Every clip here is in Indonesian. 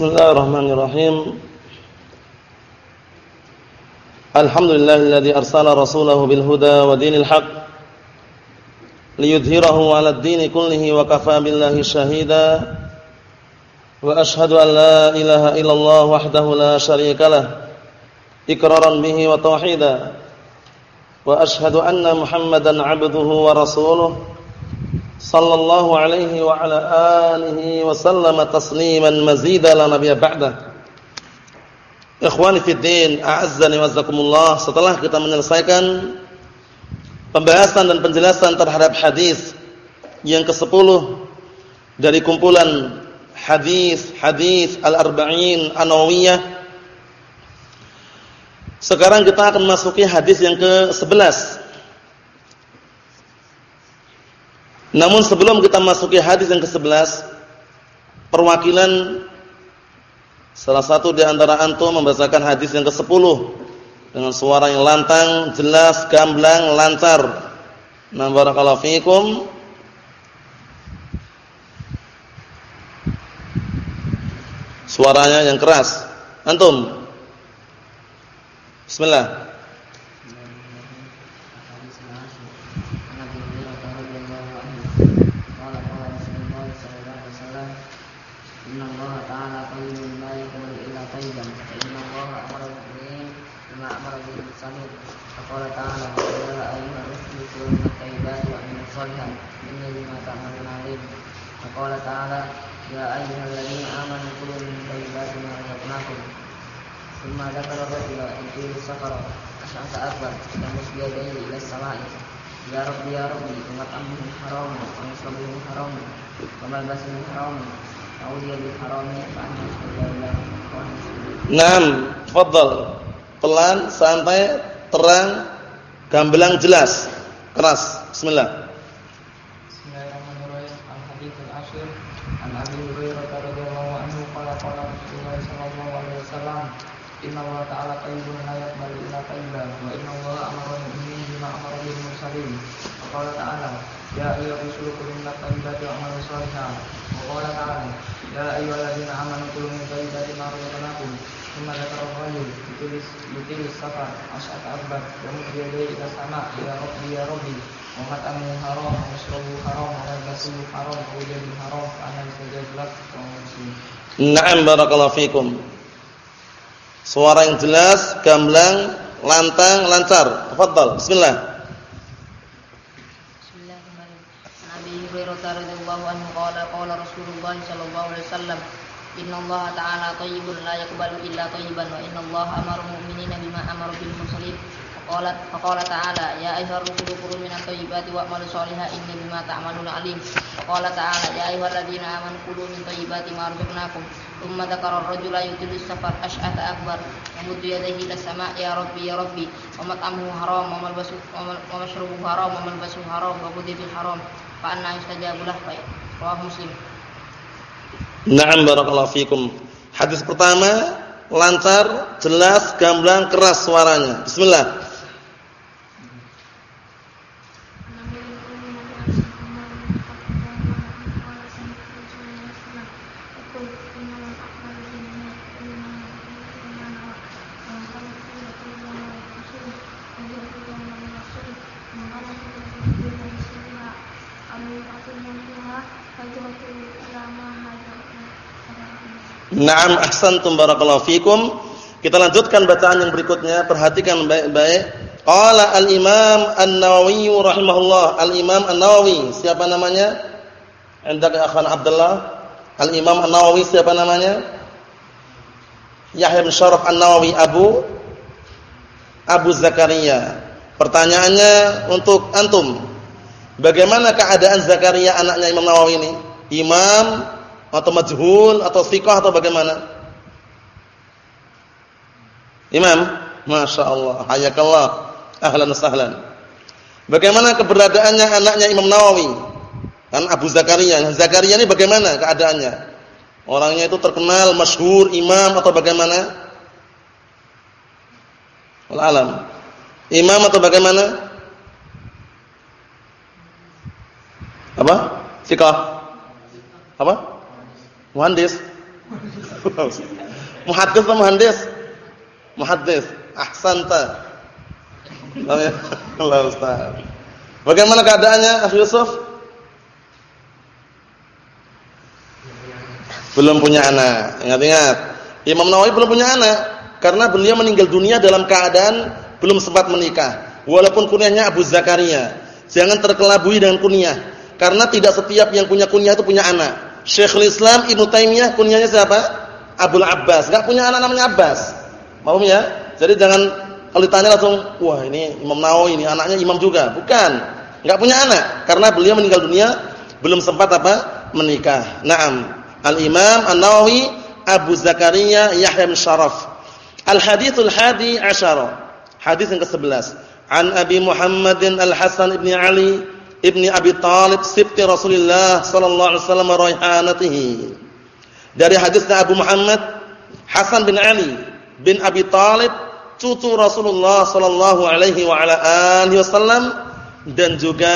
بسم الله الرحمن الرحيم. الحمد لله الذي أرسل رسوله بالهدى ودين الحق ليظهره على الدين كله وكفى بالله شهيدا. وأشهد أن لا إله إلا الله وحده لا شريك له إكرارا به وتوحيدا. وأشهد أن محمدا عبده ورسوله. Sallallahu alaihi wa ala alihi wa sallama tasliman mazida la nabiyya ba'da. Ikhwani fi din, a'azzani wa azzakumullah. Setelah kita menyelesaikan pembahasan dan penjelasan terhadap hadis yang ke-10 dari kumpulan hadis-hadis al-arba'in an-nawawiyah. Sekarang kita akan masuki hadis yang ke-11 Namun sebelum kita masuki hadis yang ke-11, perwakilan salah satu di antara antum membacakan hadis yang ke-10 dengan suara yang lantang, jelas, gamblang, lancar. Nah, barakallahu fikum. Suaranya yang keras. Antum. Bismillah. Naam, tafadhal. Pelan, santai, terang, gamblang jelas, keras. Bismillah. Bismillahirrahmanirrahim. Al-hadits al-ashir an Abi Hurairah radhiyallahu anhu qala qala Rasulullah sallallahu alaihi wasallam Inna Allah ta'ala la yaqbalu illa tayyiban wa inna Allah amara al-mu'minin bima amara bil mursalin. Qala ta'ala ya ayyuhar rusulu kulu min at-tayyibati wa'malu shalihan. Wa qala ta'ala Ya ayyuhalladzina amanu kulu min thayyibati ma razaqnakum thumma dzakara rajul yutilis yutilis safar asy'at abad wa mudiyadai ila sama ila rabbi ya rabbi wa matamu haram wa syrabu haram wa labasuhu haram wa wajadu haram fa ana yustajab lak wa muslim Na'am barakallahu fikum Suara yang jelas, gamblang, lantang, lancar. Tafadhal. Bismillah. Bismillahirrahmanirrahim. Nabi Hurairah radhiyallahu anhu qala qala Rasulullah sallallahu wasallam. Inna Allah ta'ala tayyibun la yakbalu illa tayyiban wa inna Allah amara mu'minina bima amara bil faqala ta'ala ya ayyuhar rusulu kulu minat tayyibati wa'malu shalihan inni bima ta'maluna alim. Faqala ta'ala ya ayyuhalladzina amanu kulu min tayyibati ma razaqnakum. Thumma dzakara ar-rajula yutilu safar ash'ata akbar. Yamuddu yadayhi ila sama' ya rabbi ya rabbi. Wa mat'amuhu haram wa wa mashrubuhu haram wa malbasuhu haram wa ghadibil haram. Fa anna yustajabu lahu rawahu muslim Naam barakallahu fikum. Hadis pertama lancar, jelas, gamblang, keras suaranya. Bismillah. Naam ahsantum barakallahu fikum. Kita lanjutkan bacaan yang berikutnya, perhatikan baik-baik. Qala al-Imam An-Nawawi rahimahullah. Al-Imam An-Nawawi, siapa namanya? Indaka akhan Abdullah. Al-Imam An-Nawawi siapa namanya? Yahya bin Syaraf An-Nawawi Abu Abu Zakaria. Pertanyaannya untuk antum. Bagaimana keadaan Zakaria anaknya Imam Nawawi ini? Imam atau majhul atau thiqah atau bagaimana? Imam, Masya Allah, ahlan sahlan. Bagaimana keberadaannya anaknya Imam Nawawi? Kan Abu Zakaria. Zakaria ini bagaimana keadaannya? Orangnya itu terkenal, masyhur, imam atau bagaimana? Alam. Imam atau bagaimana? Apa? Sikah. Apa? Muhandis. Muhaddis atau muhandis? Muhaddis. Ahsanta. Allah Ustaz. Bagaimana keadaannya Abu Yusuf? Belum punya anak. Ingat-ingat. Imam Nawawi belum punya anak karena beliau meninggal dunia dalam keadaan belum sempat menikah. Walaupun kunyahnya Abu Zakaria. Jangan terkelabui dengan kunyah karena tidak setiap yang punya kunyah itu punya anak. Syekhul Islam Ibnu Taimiyah kunyahnya siapa? Abdul Abbas. Enggak punya anak namanya Abbas. Paham ya? Jadi jangan kalau ditanya langsung, wah ini Imam Nawawi ini anaknya imam juga. Bukan. Enggak punya anak karena beliau meninggal dunia belum sempat apa? menikah. Naam. Al-Imam An-Nawawi Abu Zakaria Yahya bin Sharaf. Al-Hadithul Hadi Asyara. Hadis yang ke-11. An Abi Muhammadin Al-Hasan ibn Ali ibn Abi Talib sibti Rasulullah sallallahu alaihi wasallam raihanatihi. Dari hadisnya Abu Muhammad Hasan bin Ali bin Abi Talib cucu Rasulullah sallallahu alaihi wa ala wasallam dan juga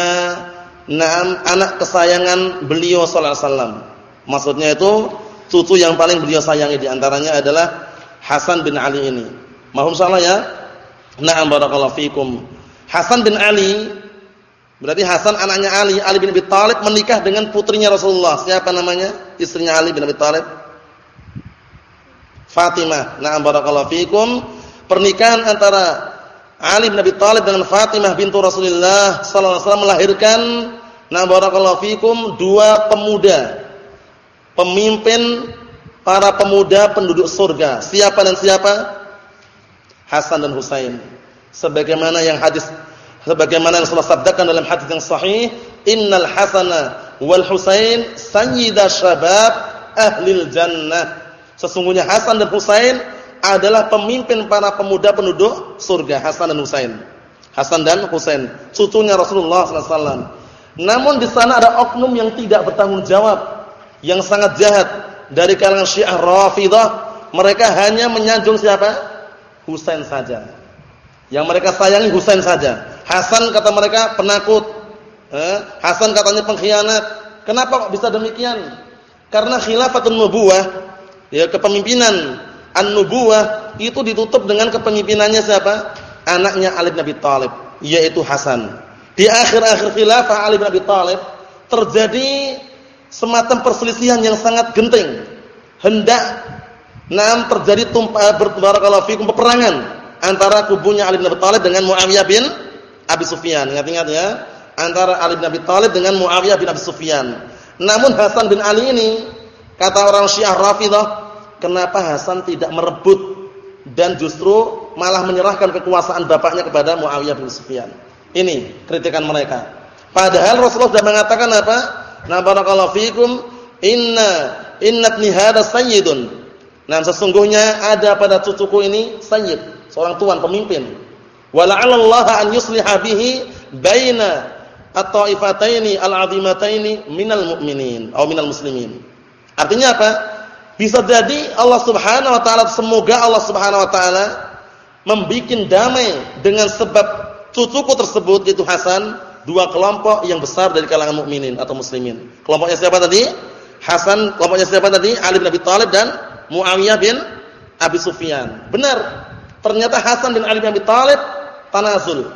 enam anak kesayangan beliau sallallahu alaihi wasallam. Maksudnya itu cucu yang paling beliau sayangi di antaranya adalah Hasan bin Ali ini. Mohon salah ya. Na'am barakallahu fikum. Hasan bin Ali berarti Hasan anaknya Ali, Ali bin Abi Thalib menikah dengan putrinya Rasulullah. Siapa namanya? Istrinya Ali bin Abi Thalib. Fatimah. Na'am barakallahu fikum. Pernikahan antara Ali bin Abi Thalib dengan Fatimah bintu Rasulullah sallallahu alaihi wasallam melahirkan na'am barakallahu fikum dua pemuda pemimpin para pemuda penduduk surga. Siapa dan siapa? Hasan dan Husain. Sebagaimana yang hadis sebagaimana yang Rasulullah sabdakan dalam hadis yang sahih, "Innal Hasana wal Husain sayyida syabab ahlil jannah." Sesungguhnya Hasan dan Husain adalah pemimpin para pemuda penduduk surga, Hasan dan Husain. Hasan dan Husain, cucunya Rasulullah sallallahu alaihi wasallam. Namun di sana ada oknum yang tidak bertanggung jawab yang sangat jahat dari kalangan Syiah Rafidhah, mereka hanya menyanjung siapa? Husain saja. Yang mereka sayangi Husain saja. Hasan kata mereka penakut. Eh? Hasan katanya pengkhianat. Kenapa kok bisa demikian? Karena khilafatun nubuwah, ya kepemimpinan an-nubuwah itu ditutup dengan kepemimpinannya siapa? Anaknya Ali bin Abi Thalib, yaitu Hasan. Di akhir-akhir khilafah Ali bin Abi Thalib terjadi semacam perselisihan yang sangat genting. Hendak nam terjadi tumpah barakallahu fikum peperangan antara kubunya Ali bin Abi Thalib dengan Muawiyah bin Abi Sufyan. Ingat-ingat ya, antara Ali bin Abi Thalib dengan Muawiyah bin Abi Sufyan. Namun Hasan bin Ali ini kata orang Syiah Rafidhah, kenapa Hasan tidak merebut dan justru malah menyerahkan kekuasaan bapaknya kepada Muawiyah bin Sufyan. Ini kritikan mereka. Padahal Rasulullah sudah mengatakan apa? Nah barakallahu fikum inna innatni hada sayyidun. Nah sesungguhnya ada pada cucuku ini sayyid, seorang tuan pemimpin. Wala'alla Allah an yusliha bihi baina at-taifataini al-'azimataini minal mu'minin atau minal muslimin. Artinya apa? Bisa jadi Allah Subhanahu wa taala semoga Allah Subhanahu wa taala membikin damai dengan sebab cucuku tersebut yaitu Hasan dua kelompok yang besar dari kalangan mukminin atau muslimin. Kelompoknya siapa tadi? Hasan, kelompoknya siapa tadi? Ali bin Abi Thalib dan Muawiyah bin Abi Sufyan. Benar. Ternyata Hasan bin Ali bin Abi Thalib tanazul.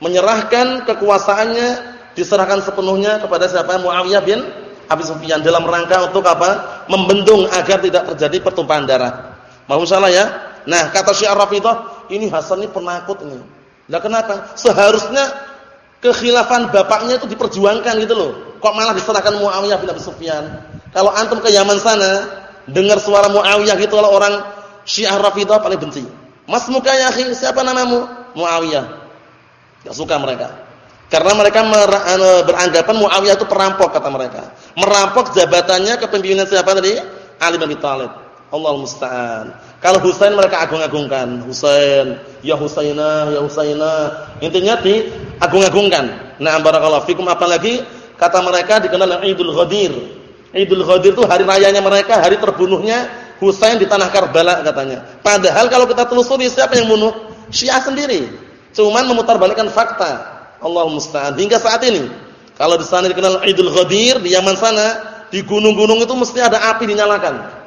Menyerahkan kekuasaannya diserahkan sepenuhnya kepada siapa? Muawiyah bin Abi Sufyan dalam rangka untuk apa? Membendung agar tidak terjadi pertumpahan darah. Mau salah ya? Nah, kata Syiah Rafidhah, ini Hasan ini penakut ini. Lah kenapa? Seharusnya kekhilafan bapaknya itu diperjuangkan gitu loh. Kok malah diserahkan Muawiyah bin Abi Sufyan? Kalau antum ke Yaman sana, dengar suara Muawiyah gitu kalau orang Syiah Rafidhah paling benci. Mas muka ya akhi, siapa namamu? Muawiyah. Enggak suka mereka. Karena mereka anu, beranggapan Muawiyah itu perampok kata mereka. Merampok jabatannya kepemimpinan siapa tadi? Ali bin Abi Thalib. Allah musta'an. Kalau Husain mereka agung-agungkan. Husain, ya Husainah, ya Husainah. Intinya di agung-agungkan. Nah, barakallahu fikum apalagi kata mereka dikenal Idul Ghadir. Idul Ghadir itu hari rayanya mereka, hari terbunuhnya Husain di tanah Karbala katanya. Padahal kalau kita telusuri siapa yang bunuh? Syiah sendiri. Cuman memutarbalikkan fakta. Allah musta'an. Hingga saat ini kalau di sana dikenal Idul Ghadir di Yaman sana, di gunung-gunung itu mesti ada api dinyalakan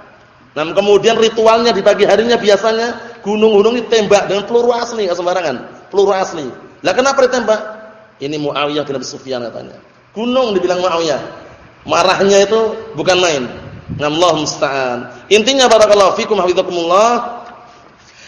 Nah, kemudian ritualnya di pagi harinya biasanya gunung-gunung ditembak dengan peluru asli, enggak sembarangan. Peluru asli. Lah kenapa ditembak? Ini Muawiyah bin Abi Sufyan katanya. Gunung dibilang Muawiyah. Marahnya itu bukan main. Allah musta'an. Intinya barakallahu fikum hafizakumullah.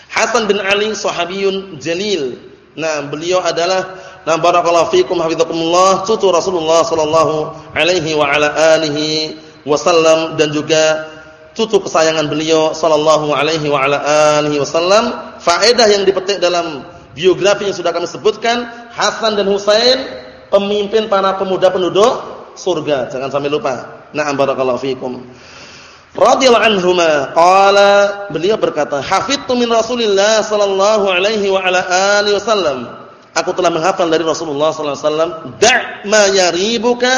Hasan bin Ali sahabiyun jalil. Nah, beliau adalah nah barakallahu fikum hafizakumullah cucu Rasulullah sallallahu alaihi wa ala alihi wasallam dan juga cucu kesayangan beliau sallallahu alaihi wa ala alihi wasallam. Faedah yang dipetik dalam biografi yang sudah kami sebutkan, Hasan dan Husain pemimpin para pemuda penduduk surga. Jangan sampai lupa. Na'am barakallahu fikum. Radhiyallahu anhuma qala beliau berkata, "Hafidtu min Rasulillah sallallahu alaihi wa ala alihi wasallam." Aku telah menghafal dari Rasulullah sallallahu alaihi wasallam, "Da' ma yaribuka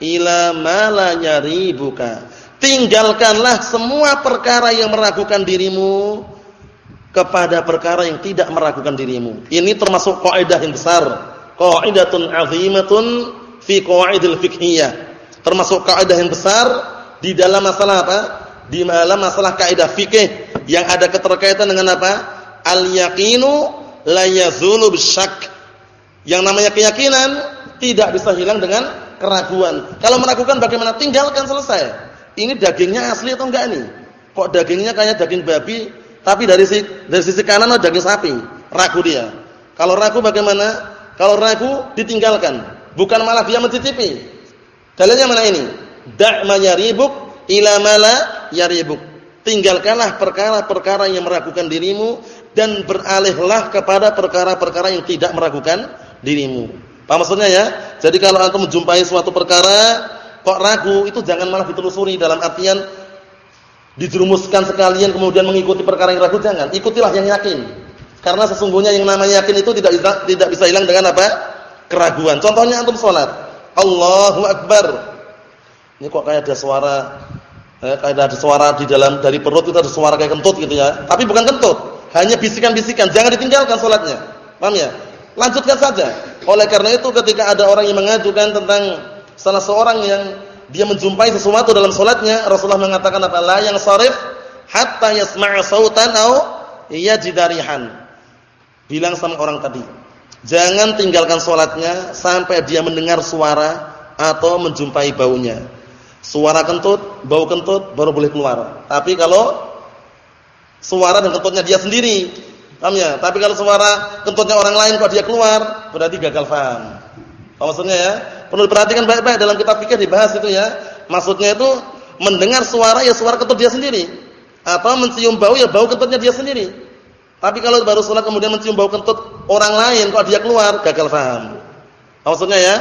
ila ma la yaribuka." Tinggalkanlah semua perkara yang meragukan dirimu kepada perkara yang tidak meragukan dirimu. Ini termasuk kaidah yang besar. Qaidatun 'azimatun fi qawaidil fiqhiyah. Termasuk kaidah yang besar di dalam masalah apa? Di dalam masalah kaidah fikih yang ada keterkaitan dengan apa? Al-yaqinu la yazulu bisyak. Yang namanya keyakinan tidak bisa hilang dengan keraguan. Kalau meragukan bagaimana? Tinggalkan selesai. Ini dagingnya asli atau enggak nih? Kok dagingnya kayak daging babi, tapi dari sisi, dari sisi kanan ada daging sapi. Ragu dia. Kalau ragu bagaimana? Kalau ragu ditinggalkan, bukan malah dia mencicipi. Dalilnya mana ini? Da' ma yaribuk ila mala yaribuk. Tinggalkanlah perkara-perkara yang meragukan dirimu dan beralihlah kepada perkara-perkara yang tidak meragukan dirimu. Paham maksudnya ya? Jadi kalau antum menjumpai suatu perkara kok ragu itu jangan malah ditelusuri dalam artian dijerumuskan sekalian kemudian mengikuti perkara yang ragu jangan ikutilah yang yakin karena sesungguhnya yang namanya yakin itu tidak bisa, tidak bisa hilang dengan apa keraguan contohnya antum sholat Allahu Akbar ini kok kayak ada suara eh, kayak ada suara di dalam dari perut itu ada suara kayak kentut gitu ya tapi bukan kentut hanya bisikan-bisikan jangan ditinggalkan sholatnya paham ya lanjutkan saja oleh karena itu ketika ada orang yang mengajukan tentang salah seorang yang dia menjumpai sesuatu dalam solatnya, Rasulullah mengatakan apa? La yang sarif hatta yasma'a sautan au yajidarihan. Bilang sama orang tadi, jangan tinggalkan solatnya sampai dia mendengar suara atau menjumpai baunya. Suara kentut, bau kentut baru boleh keluar. Tapi kalau suara dan kentutnya dia sendiri, paham ya? Tapi kalau suara kentutnya orang lain kok dia keluar, berarti gagal paham. Apa maksudnya ya? Perlu diperhatikan baik-baik dalam kitab fikih dibahas itu ya. Maksudnya itu mendengar suara ya suara kentut dia sendiri atau mencium bau ya bau kentutnya dia sendiri. Tapi kalau baru sholat kemudian mencium bau kentut orang lain kok dia keluar gagal paham. Maksudnya ya,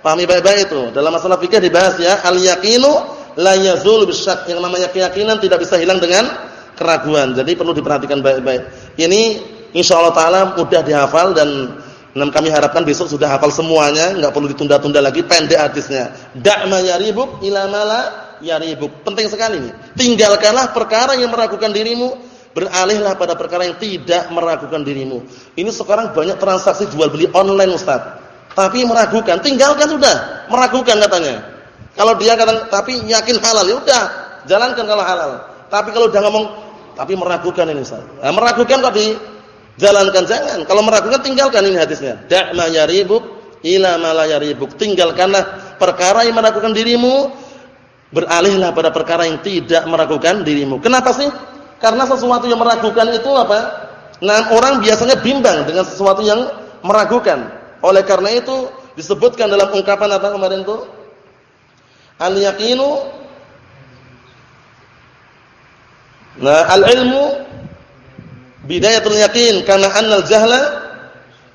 pahami baik-baik itu. Dalam masalah fikih dibahas ya, al yaqinu la yazul bisyak. Yang namanya keyakinan tidak bisa hilang dengan keraguan. Jadi perlu diperhatikan baik-baik. Ini insyaallah taala mudah dihafal dan Nah, kami harapkan besok sudah hafal semuanya, enggak perlu ditunda-tunda lagi, pendek hadisnya. Da'ma yaribuk ila mala yaribuk. Penting sekali ini. Tinggalkanlah perkara yang meragukan dirimu, beralihlah pada perkara yang tidak meragukan dirimu. Ini sekarang banyak transaksi jual beli online, Ustaz. Tapi meragukan, tinggalkan sudah. Meragukan katanya. Kalau dia kata tapi yakin halal, ya udah, jalankan kalau halal. Tapi kalau udah ngomong tapi meragukan ini, Ustaz. Nah, meragukan kok di Jalankan jangan. Kalau meragukan tinggalkan ini hadisnya. Da' ma yaribuk ila ma la yaribuk. Tinggalkanlah perkara yang meragukan dirimu, beralihlah pada perkara yang tidak meragukan dirimu. Kenapa sih? Karena sesuatu yang meragukan itu apa? Nah, orang biasanya bimbang dengan sesuatu yang meragukan. Oleh karena itu disebutkan dalam ungkapan apa kemarin itu? Al-yaqinu Nah, al-ilmu Bidayatul yakin karena annal jahla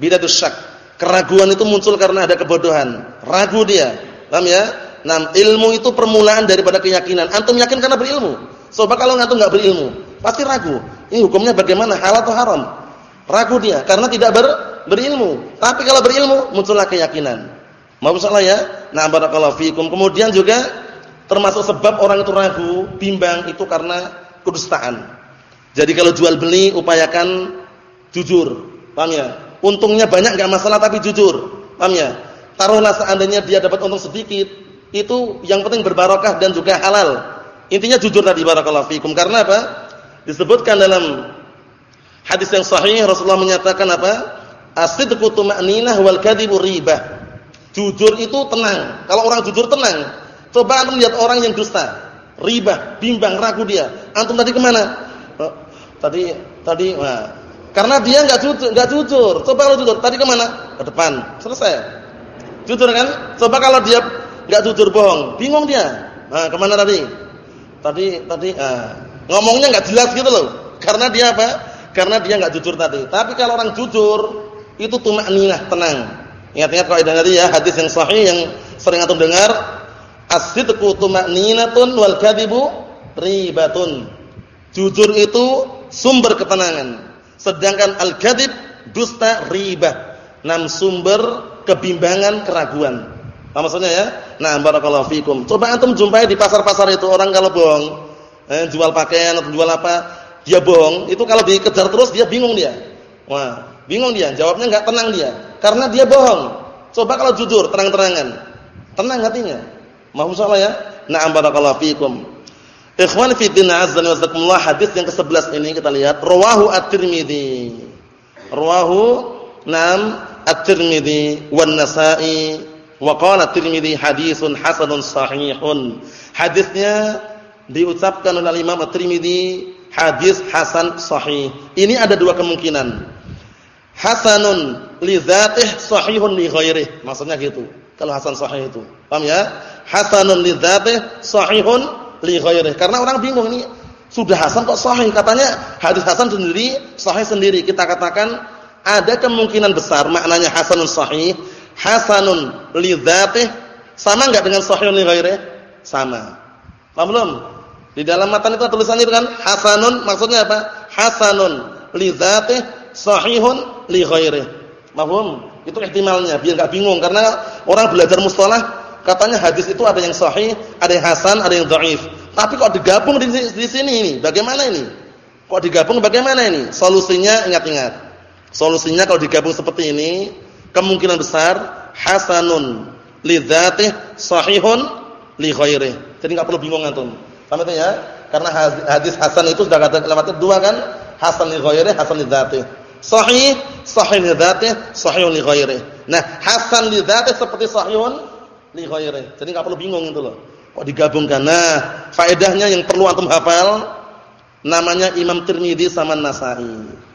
bidatus syak. Keraguan itu muncul karena ada kebodohan. Ragu dia. Paham ya? Nah, ilmu itu permulaan daripada keyakinan. Antum yakin karena berilmu. Coba kalau antum enggak berilmu, pasti ragu. Ini hukumnya bagaimana? Halal atau haram? Ragu dia karena tidak ber, berilmu. Tapi kalau berilmu muncullah keyakinan. Mau salah ya? Nah, barakallahu fikum. Kemudian juga termasuk sebab orang itu ragu, bimbang itu karena kedustaan. Jadi kalau jual beli upayakan jujur. Paham ya? Untungnya banyak enggak masalah tapi jujur. Paham ya? Taruhlah seandainya dia dapat untung sedikit, itu yang penting berbarokah dan juga halal. Intinya jujur tadi barakallahu fikum. Karena apa? Disebutkan dalam hadis yang sahih Rasulullah menyatakan apa? As-sidqu tuma'ninah wal kadhibu ribah. Jujur itu tenang. Kalau orang jujur tenang. Coba antum lihat orang yang dusta, ribah, bimbang, ragu dia. Antum tadi ke mana? Oh, tadi tadi nah, karena dia enggak jujur, enggak jujur. Coba kalau jujur, tadi ke mana? Ke depan. Selesai. Jujur kan? Coba kalau dia enggak jujur bohong, bingung dia. Nah, ke mana tadi? Tadi tadi ah, ngomongnya enggak jelas gitu loh. Karena dia apa? Karena dia enggak jujur tadi. Tapi kalau orang jujur, itu tumakninah, tenang. Ingat-ingat kaidah tadi ya, hadis yang sahih yang sering antum dengar, as-sidqu tumakninatun wal kadhibu ribatun. Jujur itu sumber ketenangan. Sedangkan al-kadzib dusta ribah. Nam sumber kebimbangan, keraguan. Apa maksudnya ya? Nah, barakallahu fikum. Coba antum jumpai di pasar-pasar itu orang kalau bohong, eh, jual pakaian atau jual apa, dia bohong, itu kalau dikejar terus dia bingung dia. Wah, bingung dia, jawabnya enggak tenang dia. Karena dia bohong. Coba kalau jujur, terang-terangan. Tenang hatinya. Mau salah ya? Na'am barakallahu fikum. Ikhwan fi din azza wa jalla hadis yang ke-11 ini kita lihat rawahu at-Tirmizi. Rawahu nam at-Tirmizi wan Nasa'i wa qala at-Tirmizi hadisun hasanun sahihun. Hadisnya diucapkan oleh Imam At-Tirmizi hadis hasan sahih. Ini ada dua kemungkinan. Hasanun li dzatih sahihun li ghairih. Maksudnya gitu. Kalau hasan sahih itu. Paham ya? Hasanun li dzatih sahihun li ghairi. Karena orang bingung ini sudah hasan kok sahih. Katanya hadis hasan sendiri, sahih sendiri. Kita katakan ada kemungkinan besar maknanya hasanun sahih, hasanun li dzatih sama enggak dengan sahihun li ghairi? Sama. Paham belum? Di dalam matan itu tulisannya itu kan hasanun maksudnya apa? Hasanun li dzatih sahihun li ghairi. Paham? Itu ihtimalnya biar enggak bingung karena orang belajar mustalah Katanya hadis itu ada yang sahih, ada yang hasan, ada yang dhaif. Tapi kok digabung di, di sini ini? Bagaimana ini? Kok digabung bagaimana ini? Solusinya ingat-ingat. Solusinya kalau digabung seperti ini, kemungkinan besar hasanun li dzatih sahihun li ghairih. Jadi enggak perlu bingung antum. Paham itu ya? Karena hadis hasan itu sudah kata lewat dua kan? Hasan li ghairih, hasan li dzatih. Sahih, sahih li dzatih, sahihun li ghairih. Nah, hasan li dzatih seperti sahihun li ghairi. Jadi enggak perlu bingung itu loh. Kok digabungkan? Nah, faedahnya yang perlu antum hafal namanya Imam Tirmizi sama Nasa'i.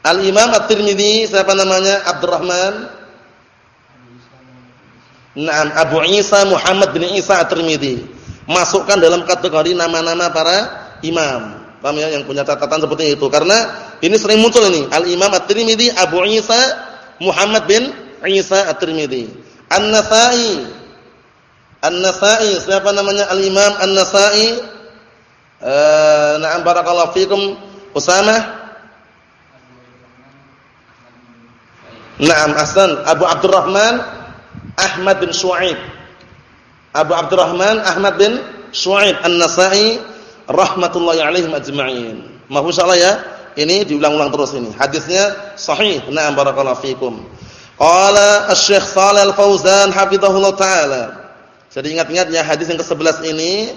Al-Imam At-Tirmizi siapa namanya? Abdurrahman Naam, Abu Isa Muhammad bin Isa At-Tirmizi. Masukkan dalam kategori nama-nama para imam. Paham ya yang punya catatan seperti itu karena ini sering muncul ini. Al-Imam At-Tirmizi Abu Isa Muhammad bin Isa At-Tirmizi. An-Nasa'i An-Nasa'i, siapa namanya Al-Imam An-Nasa'i? Eh, na'am barakallahu fikum. Usamah? Naam, ahsan. Abu Abdurrahman Ahmad bin Shu'aib. Abu Abdurrahman Ahmad bin Shu'aib An-Nasa'i rahmatullahi alaihim ajma'in. Mahfuz insyaallah ya. Ini diulang-ulang terus ini. Hadisnya sahih. Na'am barakallahu fikum. Qala Asy-Syaikh Shalal Al-Fauzan hafizahullah taala jadi ingat-ingat ya hadis yang ke-11 ini,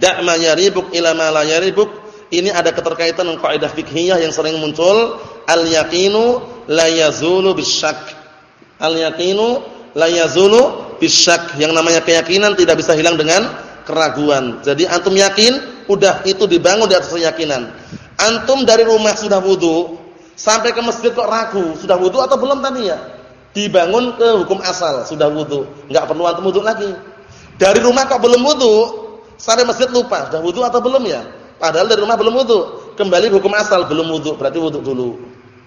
da' ma yaribuk ila ma la yaribuk. Ini ada keterkaitan dengan kaidah fikhiyah yang sering muncul, al-yaqinu la yazulu bisyak. Al-yaqinu la yazulu bisyak. Yang namanya keyakinan tidak bisa hilang dengan keraguan. Jadi antum yakin, udah itu dibangun di atas keyakinan. Antum dari rumah sudah wudu, sampai ke masjid kok ragu, sudah wudu atau belum tadi ya? Dibangun ke hukum asal, sudah wudu. Enggak perlu antum wudu lagi. Dari rumah kok belum wudu, sampai masjid lupa, sudah wudu atau belum ya? Padahal dari rumah belum wudu. Kembali hukum asal belum wudu, berarti wudu dulu.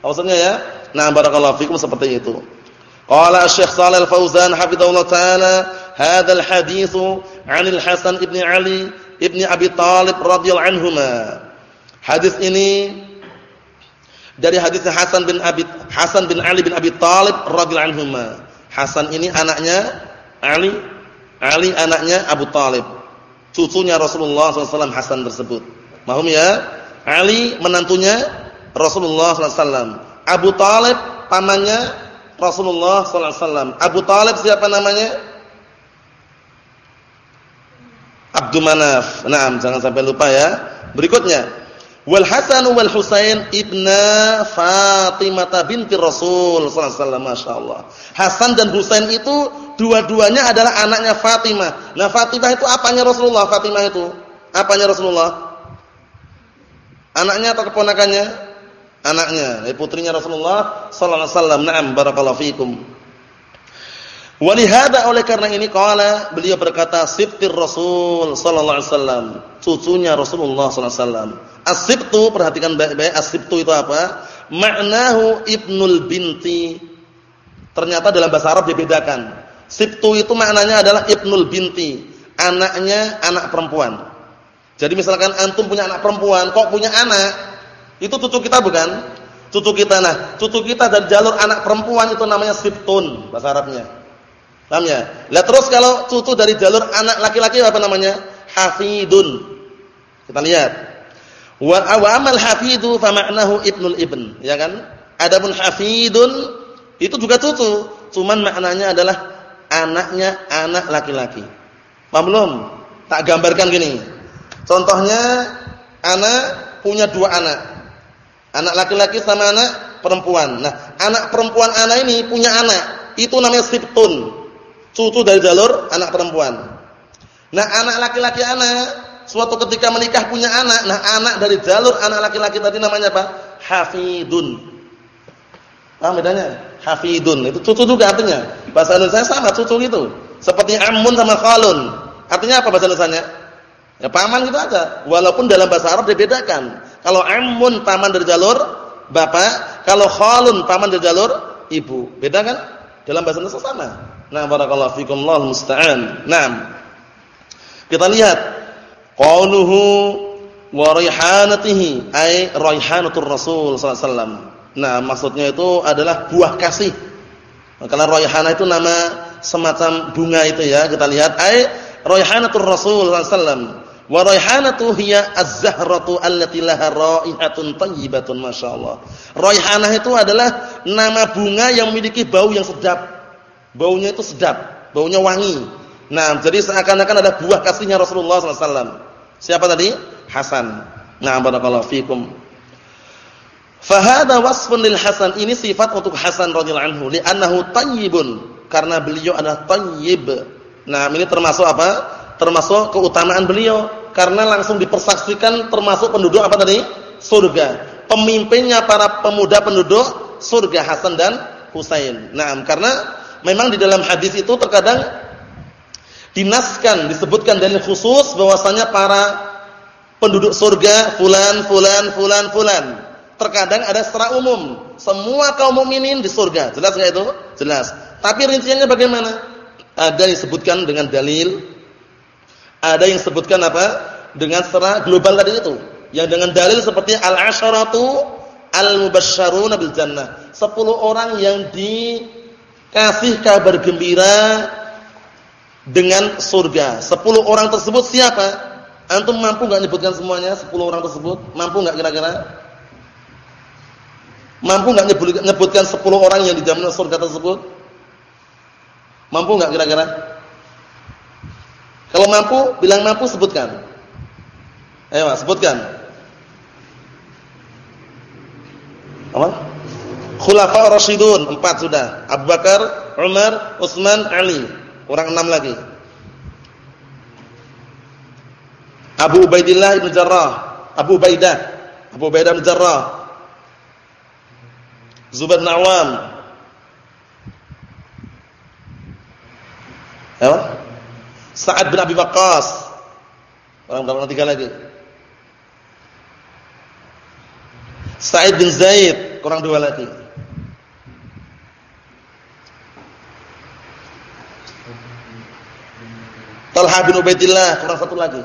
Maksudnya ya? Nah, barakallahu fikum seperti itu. Qala Syekh Shalal Fauzan hafizahullah taala, hadzal haditsu 'anil Hasan ibn Ali ibn Abi Thalib radhiyallahu anhuma. Hadis ini dari hadis Hasan bin Abi Hasan bin Ali bin Abi Thalib radhiyallahu anhuma. Hasan ini anaknya Ali Ali anaknya Abu Talib. Cucunya Rasulullah SAW Hasan tersebut. Mahum ya? Ali menantunya Rasulullah SAW. Abu Talib pamannya Rasulullah SAW. Abu Talib siapa namanya? Abdul Manaf. Naam, jangan sampai lupa ya. Berikutnya, wal Hasan wal Husain ibna Fatimah binti Rasul sallallahu alaihi wasallam, masyaallah. Hasan dan Husain itu dua-duanya adalah anaknya Fatimah. Nah, Fatimah itu apanya Rasulullah? Fatimah itu apanya Rasulullah? Anaknya atau keponakannya? Anaknya, eh, putrinya Rasulullah sallallahu alaihi wasallam. Naam, barakallahu fikum. Walihada oleh karena ini qala beliau berkata sibtir Rasul sallallahu alaihi wasallam, cucunya Rasulullah sallallahu alaihi wasallam. As-sibtu perhatikan baik-baik as-sibtu itu apa? Ma'nahu ibnul binti. Ternyata dalam bahasa Arab dibedakan. Sibtu itu maknanya adalah ibnul binti, anaknya anak perempuan. Jadi misalkan antum punya anak perempuan, kok punya anak? Itu cucu kita bukan? Cucu kita nah, cucu kita dari jalur anak perempuan itu namanya sibtun bahasa Arabnya. Paham ya? Lah terus kalau cucu dari jalur anak laki-laki apa namanya? Hafidun. Kita lihat. Wa amal hafidu fa ma'nahu ibnul ibn, ya kan? Adapun hafidun itu juga cucu, cuman maknanya adalah anaknya anak laki-laki. Paham belum? Tak gambarkan gini. Contohnya anak punya dua anak. Anak laki-laki sama anak perempuan. Nah, anak perempuan anak ini punya anak. Itu namanya sibtun cucu dari jalur anak perempuan. Nah, anak laki-laki anak suatu ketika menikah punya anak. Nah, anak dari jalur anak laki-laki tadi namanya apa? Hafidun. Paham bedanya? Hafidun. Itu cucu juga artinya. Bahasa Indonesia sama cucu itu. Seperti amun sama khalun. Artinya apa bahasa Indonesia? Ya paman gitu aja. Walaupun dalam bahasa Arab dibedakan. Kalau amun paman dari jalur bapak, kalau khalun paman dari jalur ibu. Beda kan? Dalam bahasa Indonesia sama. Nah, barakallahu fikum Allah musta'an. Naam. Kita lihat qauluhu wa raihanatihi ay raihanatur rasul sallallahu alaihi wasallam. Nah, maksudnya itu adalah buah kasih. Karena raihanah itu nama semacam bunga itu ya. Kita lihat ay raihanatur rasul sallallahu. Wa raihanatu hiya az-zahratu allati laha raihatun thayyibatun masyaallah. Raihanah itu adalah nama bunga yang memiliki bau yang sedap. Baunya itu sedap, baunya wangi. Nah, jadi seakan-akan ada buah kasihnya Rasulullah SAW. Siapa tadi? Hasan. Nah, barakallahu fikum. Fahada wasfun lil Hasan. Ini sifat untuk Hasan radhiyallahu anhu, li'annahu tayyibun, karena beliau adalah tayyib. Nah, ini termasuk apa? Termasuk keutamaan beliau karena langsung dipersaksikan termasuk penduduk apa tadi? Surga. Pemimpinnya para pemuda penduduk surga Hasan dan Husain. Nah, karena memang di dalam hadis itu terkadang dinaskan, disebutkan dalil khusus bahwasanya para penduduk surga fulan fulan fulan fulan. Terkadang ada secara umum, semua kaum mukminin di surga. Jelas enggak itu? Jelas. Tapi rinciannya bagaimana? Ada disebutkan dengan dalil, ada yang disebutkan apa? Dengan secara global tadi itu. Yang dengan dalil seperti al-asharatu al-mubasysyaruna bil jannah. 10 orang yang di kasih kabar gembira dengan surga. Sepuluh orang tersebut siapa? Antum mampu nggak nyebutkan semuanya? Sepuluh orang tersebut mampu nggak kira-kira? Mampu nggak nyebutkan sepuluh orang yang dijamin surga tersebut? Mampu nggak kira-kira? Kalau mampu, bilang mampu sebutkan. Ayo, sebutkan. Apa? Khulafa Rasyidun, empat sudah. Abu Bakar, Umar, Utsman, Ali. Orang enam lagi. Abu Ubaidillah bin Jarrah, Abu Ubaidah, Abu Ubaidah bin Jarrah. Zubair bin Awam. Apa? Sa'ad bin Abi Waqqas. Orang berapa tiga lagi. Sa'id bin Zaid, kurang dua lagi. Talha bin Ubaidillah kurang satu lagi.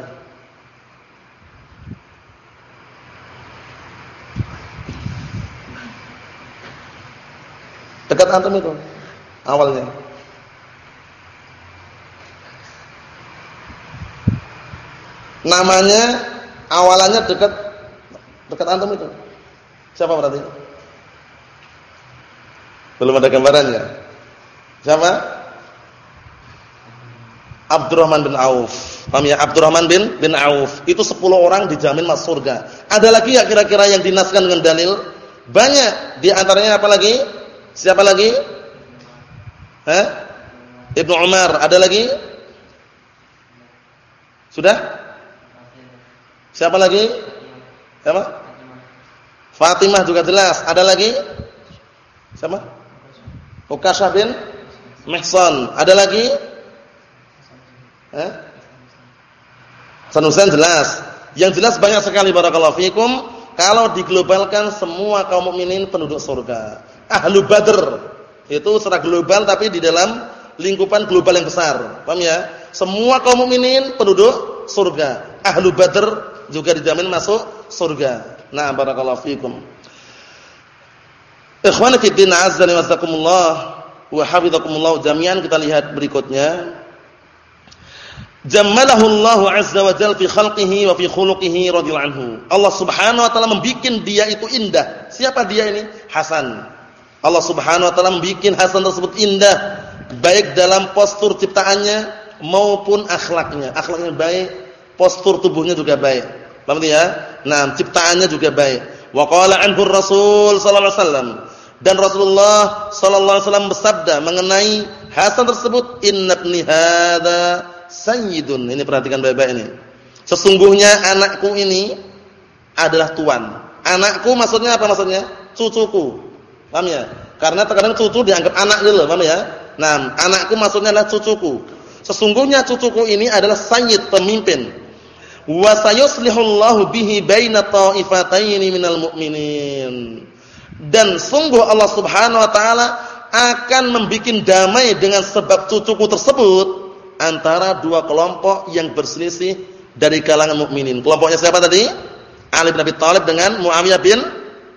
Dekat antum itu awalnya. Namanya awalannya dekat dekat antum itu. Siapa berarti? Belum ada gambarannya. Siapa? Abdurrahman bin Auf. Paham ya? Abdurrahman bin bin Auf. Itu 10 orang dijamin masuk surga. Ada lagi ya kira-kira yang dinaskan dengan dalil? Banyak. Di antaranya apa lagi? Siapa lagi? Hah? Ibnu Umar. Ada lagi? Sudah? Siapa lagi? Siapa? Fatimah juga jelas. Ada lagi? Siapa? Ukasha bin Mihsan. Ada lagi? Eh? Sanusan jelas. Yang jelas banyak sekali barakallahu fikum kalau diglobalkan semua kaum mukminin penduduk surga. Ahlu Badr itu secara global tapi di dalam lingkupan global yang besar. Paham ya? Semua kaum mukminin penduduk surga. Ahlu Badr juga dijamin masuk surga. Nah, barakallahu fikum. Ikhwani fi din azza wa jazakumullah wa hafizakumullah jami'an kita lihat berikutnya. Jammalahu Allah azza wa jalla fi khalqihi wa fi khuluqihi radhiyallahu anhu. Allah Subhanahu wa taala membikin dia itu indah. Siapa dia ini? Hasan. Allah Subhanahu wa taala membikin Hasan tersebut indah baik dalam postur ciptaannya maupun akhlaknya. Akhlaknya baik, postur tubuhnya juga baik. Paham ya? Nah, ciptaannya juga baik. Wa qala anhu Rasul sallallahu alaihi wasallam dan Rasulullah sallallahu alaihi wasallam bersabda mengenai Hasan tersebut, "Inna ibni hadza sayyidun. Ini perhatikan baik-baik ini. Sesungguhnya anakku ini adalah tuan. Anakku maksudnya apa maksudnya? Cucuku. Paham ya? Karena terkadang cucu dianggap anak dulu, paham ya? Nah, anakku maksudnya adalah cucuku. Sesungguhnya cucuku ini adalah sayyid, pemimpin. Wa sayuslihullahu bihi baina ta'ifataini minal mu'minin. Dan sungguh Allah Subhanahu wa taala akan membuat damai dengan sebab cucuku tersebut antara dua kelompok yang berselisih dari kalangan mukminin. Kelompoknya siapa tadi? Ali bin Abi Thalib dengan Muawiyah bin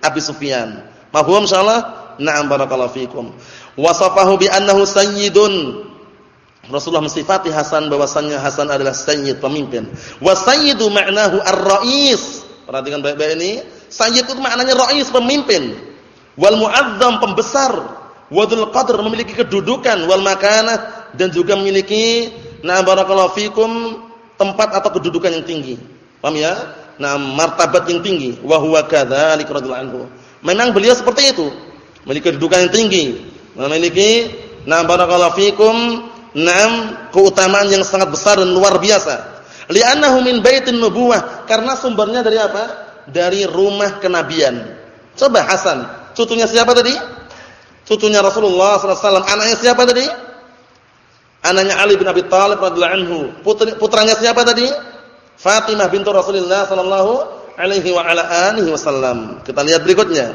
Abi Sufyan. Mahum insyaallah? Na'am barakallahu fikum. Wasafahu bi annahu sayyidun. Rasulullah mensifati Hasan bahwasannya Hasan adalah sayyid, pemimpin. Wa sayyidu ma'nahu ar-ra'is. Perhatikan baik-baik ini. Sayyid itu maknanya ra'is, pemimpin. Wal mu'azzam, pembesar. Wadul qadr memiliki kedudukan wal makanah dan juga memiliki nah barakallahu fikum tempat atau kedudukan yang tinggi. Paham ya? Nah, martabat yang tinggi. Wa huwa kadzalik radhiyallahu anhu. Memang beliau seperti itu. Memiliki kedudukan yang tinggi, memiliki nah barakallahu fikum enam keutamaan yang sangat besar dan luar biasa. Li'annahu min baitin nubuwah, karena sumbernya dari apa? Dari rumah kenabian. Coba Hasan, cucunya siapa tadi? Cucunya Rasulullah wasallam. Anaknya siapa tadi? anaknya Ali bin Abi Thalib radhiyallahu anhu. putranya siapa tadi? Fatimah bintu Rasulullah sallallahu alaihi wa ala alihi wasallam. Kita lihat berikutnya.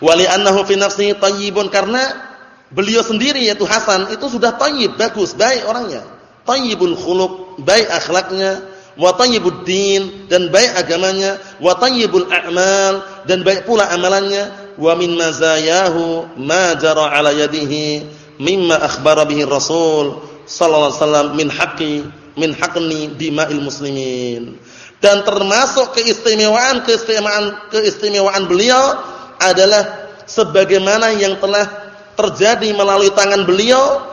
Wali annahu fi nafsihi thayyibun karena beliau sendiri yaitu Hasan itu sudah thayyib, bagus, baik orangnya. Thayyibul khuluq, baik akhlaknya, wa thayyibud din dan baik agamanya, wa thayyibul a'mal dan baik pula amalannya, wa min mazayahu ma jara ala yadihi mimma akhbara bihi Rasul sallallahu alaihi wasallam min haqqi min haqqni dima'il muslimin. Dan termasuk keistimewaan keistimewaan keistimewaan beliau adalah sebagaimana yang telah terjadi melalui tangan beliau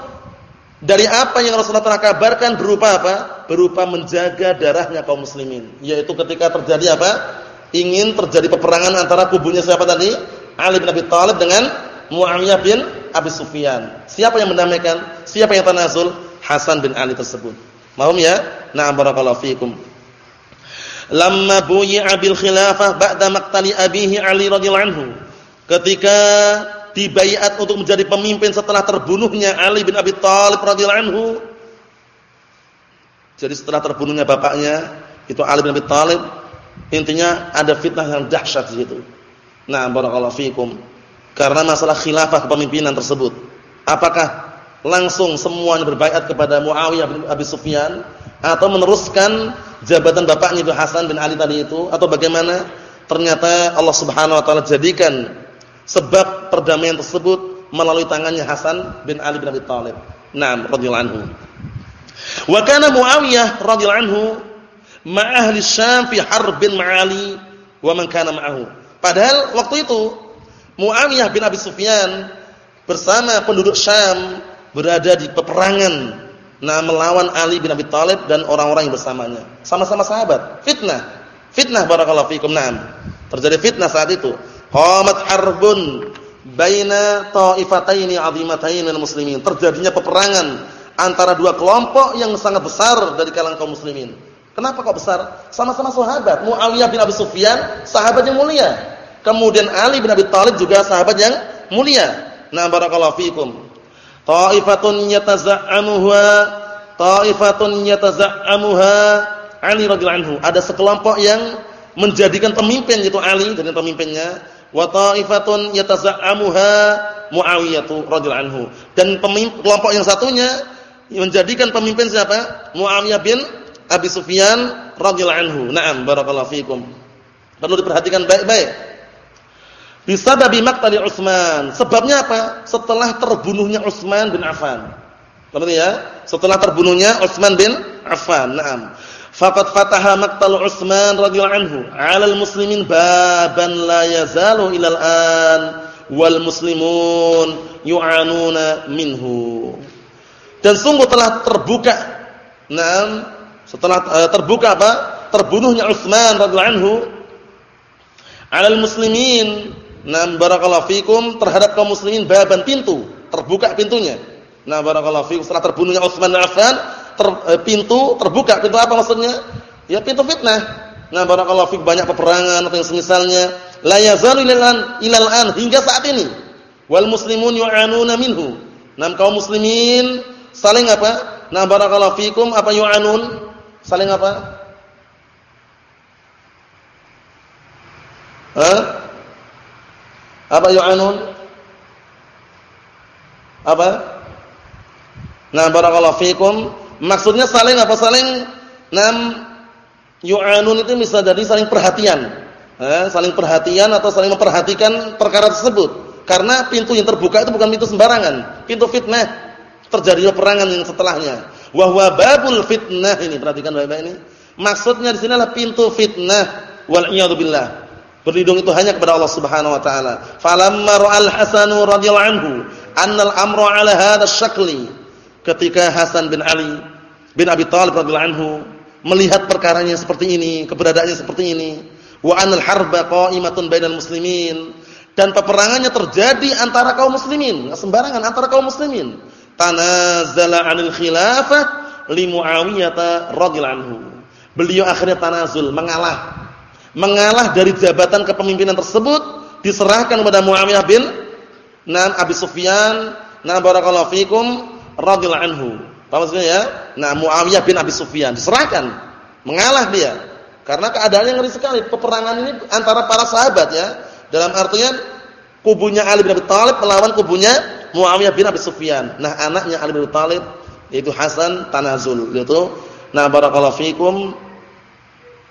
dari apa yang Rasulullah telah kabarkan berupa apa? Berupa menjaga darahnya kaum muslimin. Yaitu ketika terjadi apa? Ingin terjadi peperangan antara kubunya siapa tadi? Ali bin Abi Thalib dengan Muawiyah bin Abi Sufyan. Siapa yang mendamaikan? Siapa yang tanazul? Hasan bin Ali tersebut. Mahum ya? Na'am barakallahu fikum. Lamma buyi'a bil khilafah ba'da maqtali abihi Ali radhiyallahu anhu. Ketika dibaiat untuk menjadi pemimpin setelah terbunuhnya Ali bin Abi Thalib radhiyallahu anhu. Jadi setelah terbunuhnya bapaknya itu Ali bin Abi Thalib, intinya ada fitnah yang dahsyat di situ. Nah, barakallahu fikum karena masalah khilafah kepemimpinan tersebut. Apakah langsung semuanya berbaiat kepada Muawiyah bin Abi Sufyan atau meneruskan jabatan bapaknya itu Hasan bin Ali tadi itu atau bagaimana? Ternyata Allah Subhanahu wa taala jadikan sebab perdamaian tersebut melalui tangannya Hasan bin Ali bin Abi Thalib. Naam radhiyallahu anhu. Wa kana Muawiyah radhiyallahu anhu ma ahli Syam fi harbin ma'ali wa man kana ma'ahu. Padahal waktu itu Muawiyah bin Abi Sufyan bersama penduduk Syam berada di peperangan nah melawan Ali bin Abi Thalib dan orang-orang yang bersamanya. Sama-sama sahabat. Fitnah. Fitnah barakallahu fikum. Naam. Terjadi fitnah saat itu. Qamat harbun baina ta'ifataini 'azimataini muslimin. Terjadinya peperangan antara dua kelompok yang sangat besar dari kalangan kaum muslimin. Kenapa kok besar? Sama-sama sahabat. Muawiyah bin Abi Sufyan sahabat yang mulia. Kemudian Ali bin Abi Thalib juga sahabat yang mulia. Nah, barakallahu fikum. Ta'ifatun yataza'amuha ta'ifatun yataza'amuha Ali radhiyallahu anhu. Ada sekelompok yang menjadikan pemimpin yaitu Ali jadi pemimpinnya. Wa ta'ifatun yataza'amuha Muawiyah radhiyallahu anhu. Dan pemimpin kelompok yang satunya menjadikan pemimpin siapa? Muawiyah bin Abi Sufyan radhiyallahu anhu. Naam barakallahu fikum. Perlu diperhatikan baik-baik. Bisababi maqtali Utsman. Sebabnya apa? Setelah terbunuhnya Utsman bin Affan. Berarti ya? Setelah terbunuhnya Utsman bin Affan. Naam. Faqad fataha maqtal Utsman radhiyallahu anhu. 'alal muslimin baban la yazalu ilal an wal muslimun yu'anuna minhu. Dan sungguh telah terbuka. Naam, setelah uh, terbuka apa? Terbunuhnya Utsman radhiyallahu anhu. 'alal muslimin. Nah, barakallahu fikum. Terhadap kaum muslimin baban pintu, terbuka pintunya. Nah, barakallahu fikum. Setelah terbunuhnya Utsman bin Affan, ter, eh, pintu terbuka. Pintu apa maksudnya? Ya pintu fitnah. Nah, barakallahu fikum banyak peperangan atau yang semisalnya. La yazalu ilal an hingga saat ini. Wal muslimun yu'anuna minhu. Nah, kaum muslimin saling apa? Nah, barakallahu fikum apa yu'anun? Saling apa? Hah? Apa yu'anun? Apa? Nah, barakallahu fikum. Maksudnya saling apa? Saling nam yu'anun itu bisa jadi saling perhatian. Eh, saling perhatian atau saling memperhatikan perkara tersebut. Karena pintu yang terbuka itu bukan pintu sembarangan, pintu fitnah. Terjadi peperangan yang setelahnya. Wa babul fitnah ini, perhatikan baik-baik ini. Maksudnya di sini adalah pintu fitnah wal billah. Berlindung itu hanya kepada Allah Subhanahu wa taala. Falamma ra'al Hasan radhiyallahu anhu annal amru 'ala hadzal syakli. Ketika Hasan bin Ali bin Abi Thalib radhiyallahu anhu melihat perkaranya seperti ini, keberadaannya seperti ini, wa anal harba qa'imatun bainal muslimin dan peperangannya terjadi antara kaum muslimin, sembarangan antara kaum muslimin. Tanazala 'anil khilafah li Muawiyah radhiyallahu anhu. Beliau akhirnya tanazul, mengalah mengalah dari jabatan kepemimpinan tersebut diserahkan kepada Muawiyah bin Nam Abi Sufyan, na barakallahu fikum radhiyallahu anhu. Paham maksudnya ya? Nah, Muawiyah bin Abi Sufyan diserahkan, mengalah dia. Karena keadaannya ngeri sekali. Peperangan ini antara para sahabat ya. Dalam artian kubunya Ali bin Abi Thalib melawan kubunya Muawiyah bin Abi Sufyan. Nah, anaknya Ali bin Abi Thalib yaitu Hasan tanazul yaitu nah barakallahu fikum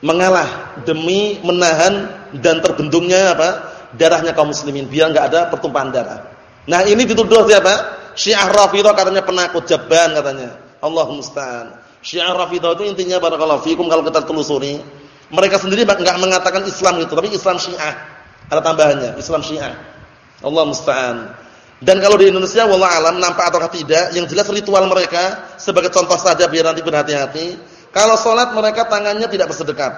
mengalah demi menahan dan terbendungnya apa? darahnya kaum muslimin biar enggak ada pertumpahan darah. Nah, ini dituduh siapa? Syiah Rafidhah katanya penakut jaban katanya. Allah musta'an. Syiah Rafidhah itu intinya barakallahu fikum kalau kita telusuri, mereka sendiri enggak mengatakan Islam gitu, tapi Islam Syiah. Ada tambahannya, Islam Syiah. Allah musta'an. Dan kalau di Indonesia wallah alam nampak ataukah tidak, yang jelas ritual mereka sebagai contoh saja biar nanti berhati-hati kalau sholat mereka tangannya tidak bersedekat.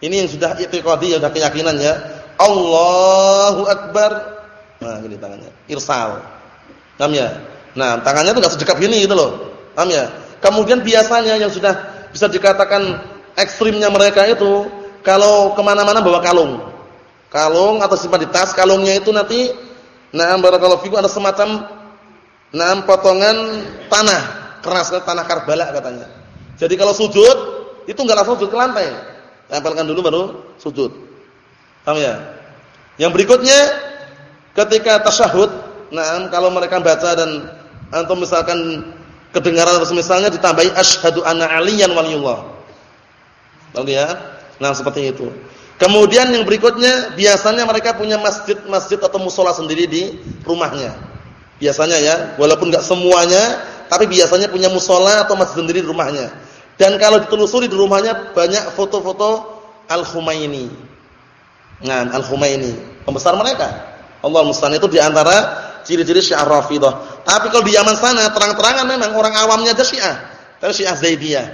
Ini yang sudah i'tiqadi, sudah keyakinannya. Allahu Akbar. Nah, gini tangannya. Irsal. Paham ya? Nah, tangannya itu enggak sedekat gini gitu loh. Paham ya? Kemudian biasanya yang sudah bisa dikatakan ekstrimnya mereka itu kalau ke mana-mana bawa kalung. Kalung atau simpan di tas, kalungnya itu nanti nah barakallahu fikum ada semacam nah potongan tanah, keras tanah Karbala katanya. Jadi kalau sujud itu enggak langsung sujud ke lantai. Tempelkan dulu baru sujud. Paham ya? Yang berikutnya ketika tasyahud, nah kalau mereka baca dan atau misalkan kedengaran atau misalnya ditambahi asyhadu anna aliyan waliyullah. Tahu ya? Nah, seperti itu. Kemudian yang berikutnya biasanya mereka punya masjid-masjid atau musola sendiri di rumahnya. Biasanya ya, walaupun enggak semuanya, tapi biasanya punya musola atau masjid sendiri di rumahnya. Dan kalau ditelusuri di rumahnya banyak foto-foto Al-Khumaini. Nah, Al-Khumaini, pembesar mereka. Allah musta'an itu di antara ciri-ciri Syiah Rafidhah. Tapi kalau di Yaman sana terang-terangan memang orang awamnya aja Syiah. Tapi Syiah Zaidiyah.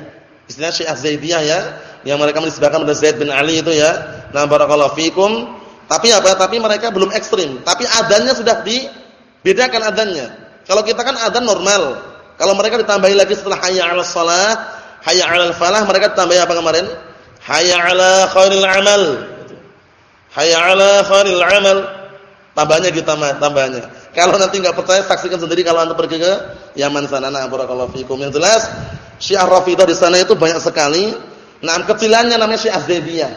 Istilah Syiah Zaidiyah ya, yang mereka menisbahkan pada Zaid bin Ali itu ya. Nah, barakallahu fikum. Tapi apa? Tapi mereka belum ekstrim. Tapi adannya sudah dibedakan adannya. Kalau kita kan adan normal. Kalau mereka ditambahi lagi setelah hayya 'alas shalah, hayya 'alal falah, mereka ditambahi apa kemarin? Hayya 'ala khairil amal. Hayya 'ala khairil amal. Tambahnya ditambah tambahnya. Kalau nanti enggak percaya saksikan sendiri kalau Anda pergi ke Yaman sana. Nah, barakallahu fikum. Yang jelas Syiah Rafidhah di sana itu banyak sekali. Nah, kecilannya namanya Syiah Zaidiyah.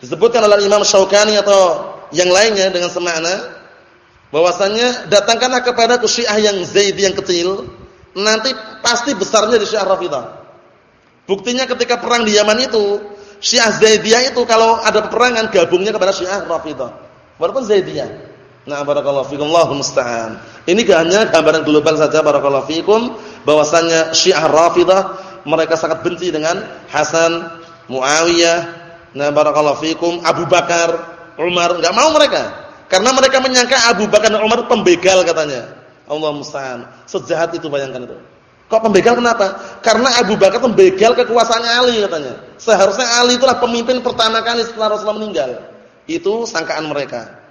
Disebutkan oleh Imam Syaukani atau yang lainnya dengan semakna bahwasanya datangkanlah kepada Syiah yang Zaid yang kecil, nanti pasti besarnya di Syiah Rafidhah. Buktinya ketika perang di Yaman itu, Syiah Zaidiyah itu kalau ada peperangan gabungnya kepada Syiah Rafidhah. Walaupun Zaidiyah. Nah, barakallahu fikum Allahu musta'an. Ini hanya gambaran global saja barakallahu fikum bahwasanya Syiah Rafidhah mereka sangat benci dengan Hasan, Muawiyah, nah barakallahu fikum Abu Bakar, Umar, enggak mau mereka. Karena mereka menyangka Abu Bakar dan Umar pembegal katanya. Allah musta'an. Sejahat itu bayangkan itu. Kok pembegal kenapa? Karena Abu Bakar pembegal kekuasaannya Ali katanya. Seharusnya Ali itulah pemimpin pertama kali setelah Rasulullah meninggal. Itu sangkaan mereka.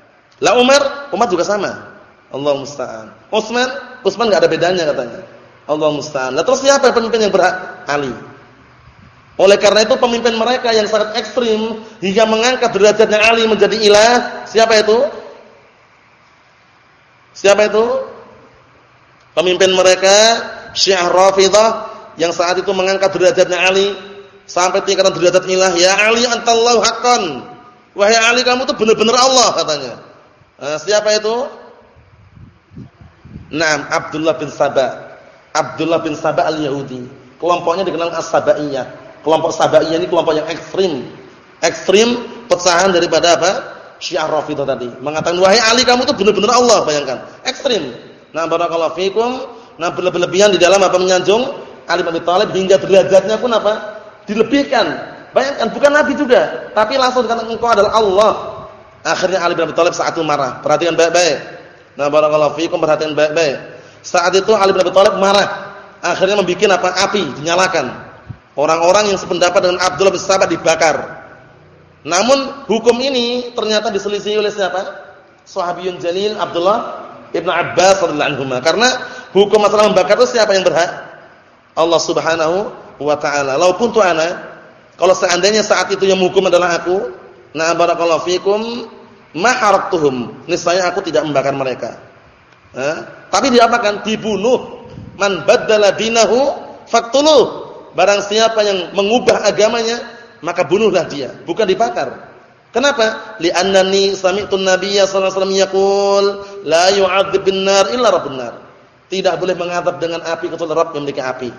Lah Umar, Umar juga sama. Allah musta'an. Utsman, Utsman enggak ada bedanya katanya. Allah musta'an. Lah terus siapa pemimpin yang berhak? Ali. Oleh karena itu pemimpin mereka yang sangat ekstrim hingga mengangkat derajatnya Ali menjadi ilah, siapa itu? Siapa itu? Pemimpin mereka Syiah Rafidhah yang saat itu mengangkat derajatnya Ali sampai tingkatan derajat ilah, ya Ali antallahu haqqan. Wahai Ali kamu tuh benar-benar Allah katanya. Nah, siapa itu? Naam, Abdullah bin Sabah. Abdullah bin Sabah al-Yahudi. Kelompoknya dikenal As-Sabaiyah. Kelompok Sabaiyah ini kelompok yang ekstrim. Ekstrim pecahan daripada apa? Syiah Rafidhah tadi. Mengatakan wahai Ali kamu tuh benar-benar Allah, bayangkan. Ekstrim. Nah, barakallahu fikum. Nah, berlebihan di dalam apa menyanjung Ali bin Abi Thalib hingga derajatnya pun apa? Dilebihkan. Bayangkan bukan nabi juga, tapi langsung dikatakan engkau adalah Allah. Akhirnya Ali bin Abi Thalib saat itu marah. Perhatikan baik-baik. Nah, barakallahu fiikum perhatikan baik-baik. Saat itu Ali bin Abi Thalib marah. Akhirnya membuat apa? Api dinyalakan. Orang-orang yang sependapat dengan Abdullah bin Sabah dibakar. Namun hukum ini ternyata diselisih oleh siapa? Sahabiyun Jalil Abdullah Ibn Abbas radhiyallahu anhu. Karena hukum masalah membakar itu siapa yang berhak? Allah Subhanahu wa taala. Lau kuntu ana kalau seandainya saat itu yang menghukum adalah aku, Nah barakallahu fikum ma haraktuhum. Niscaya aku tidak membakar mereka. Eh? Tapi diapakan? Dibunuh. Man baddala dinahu faqtuluh. Barang siapa yang mengubah agamanya, maka bunuhlah dia, bukan dibakar. Kenapa? Li'annani sami'tu an-nabiyya sallallahu alaihi wasallam yaqul la yu'adzibun nar illa rabbun nar. Tidak boleh mengadab dengan api kecuali Rabb yang memiliki api.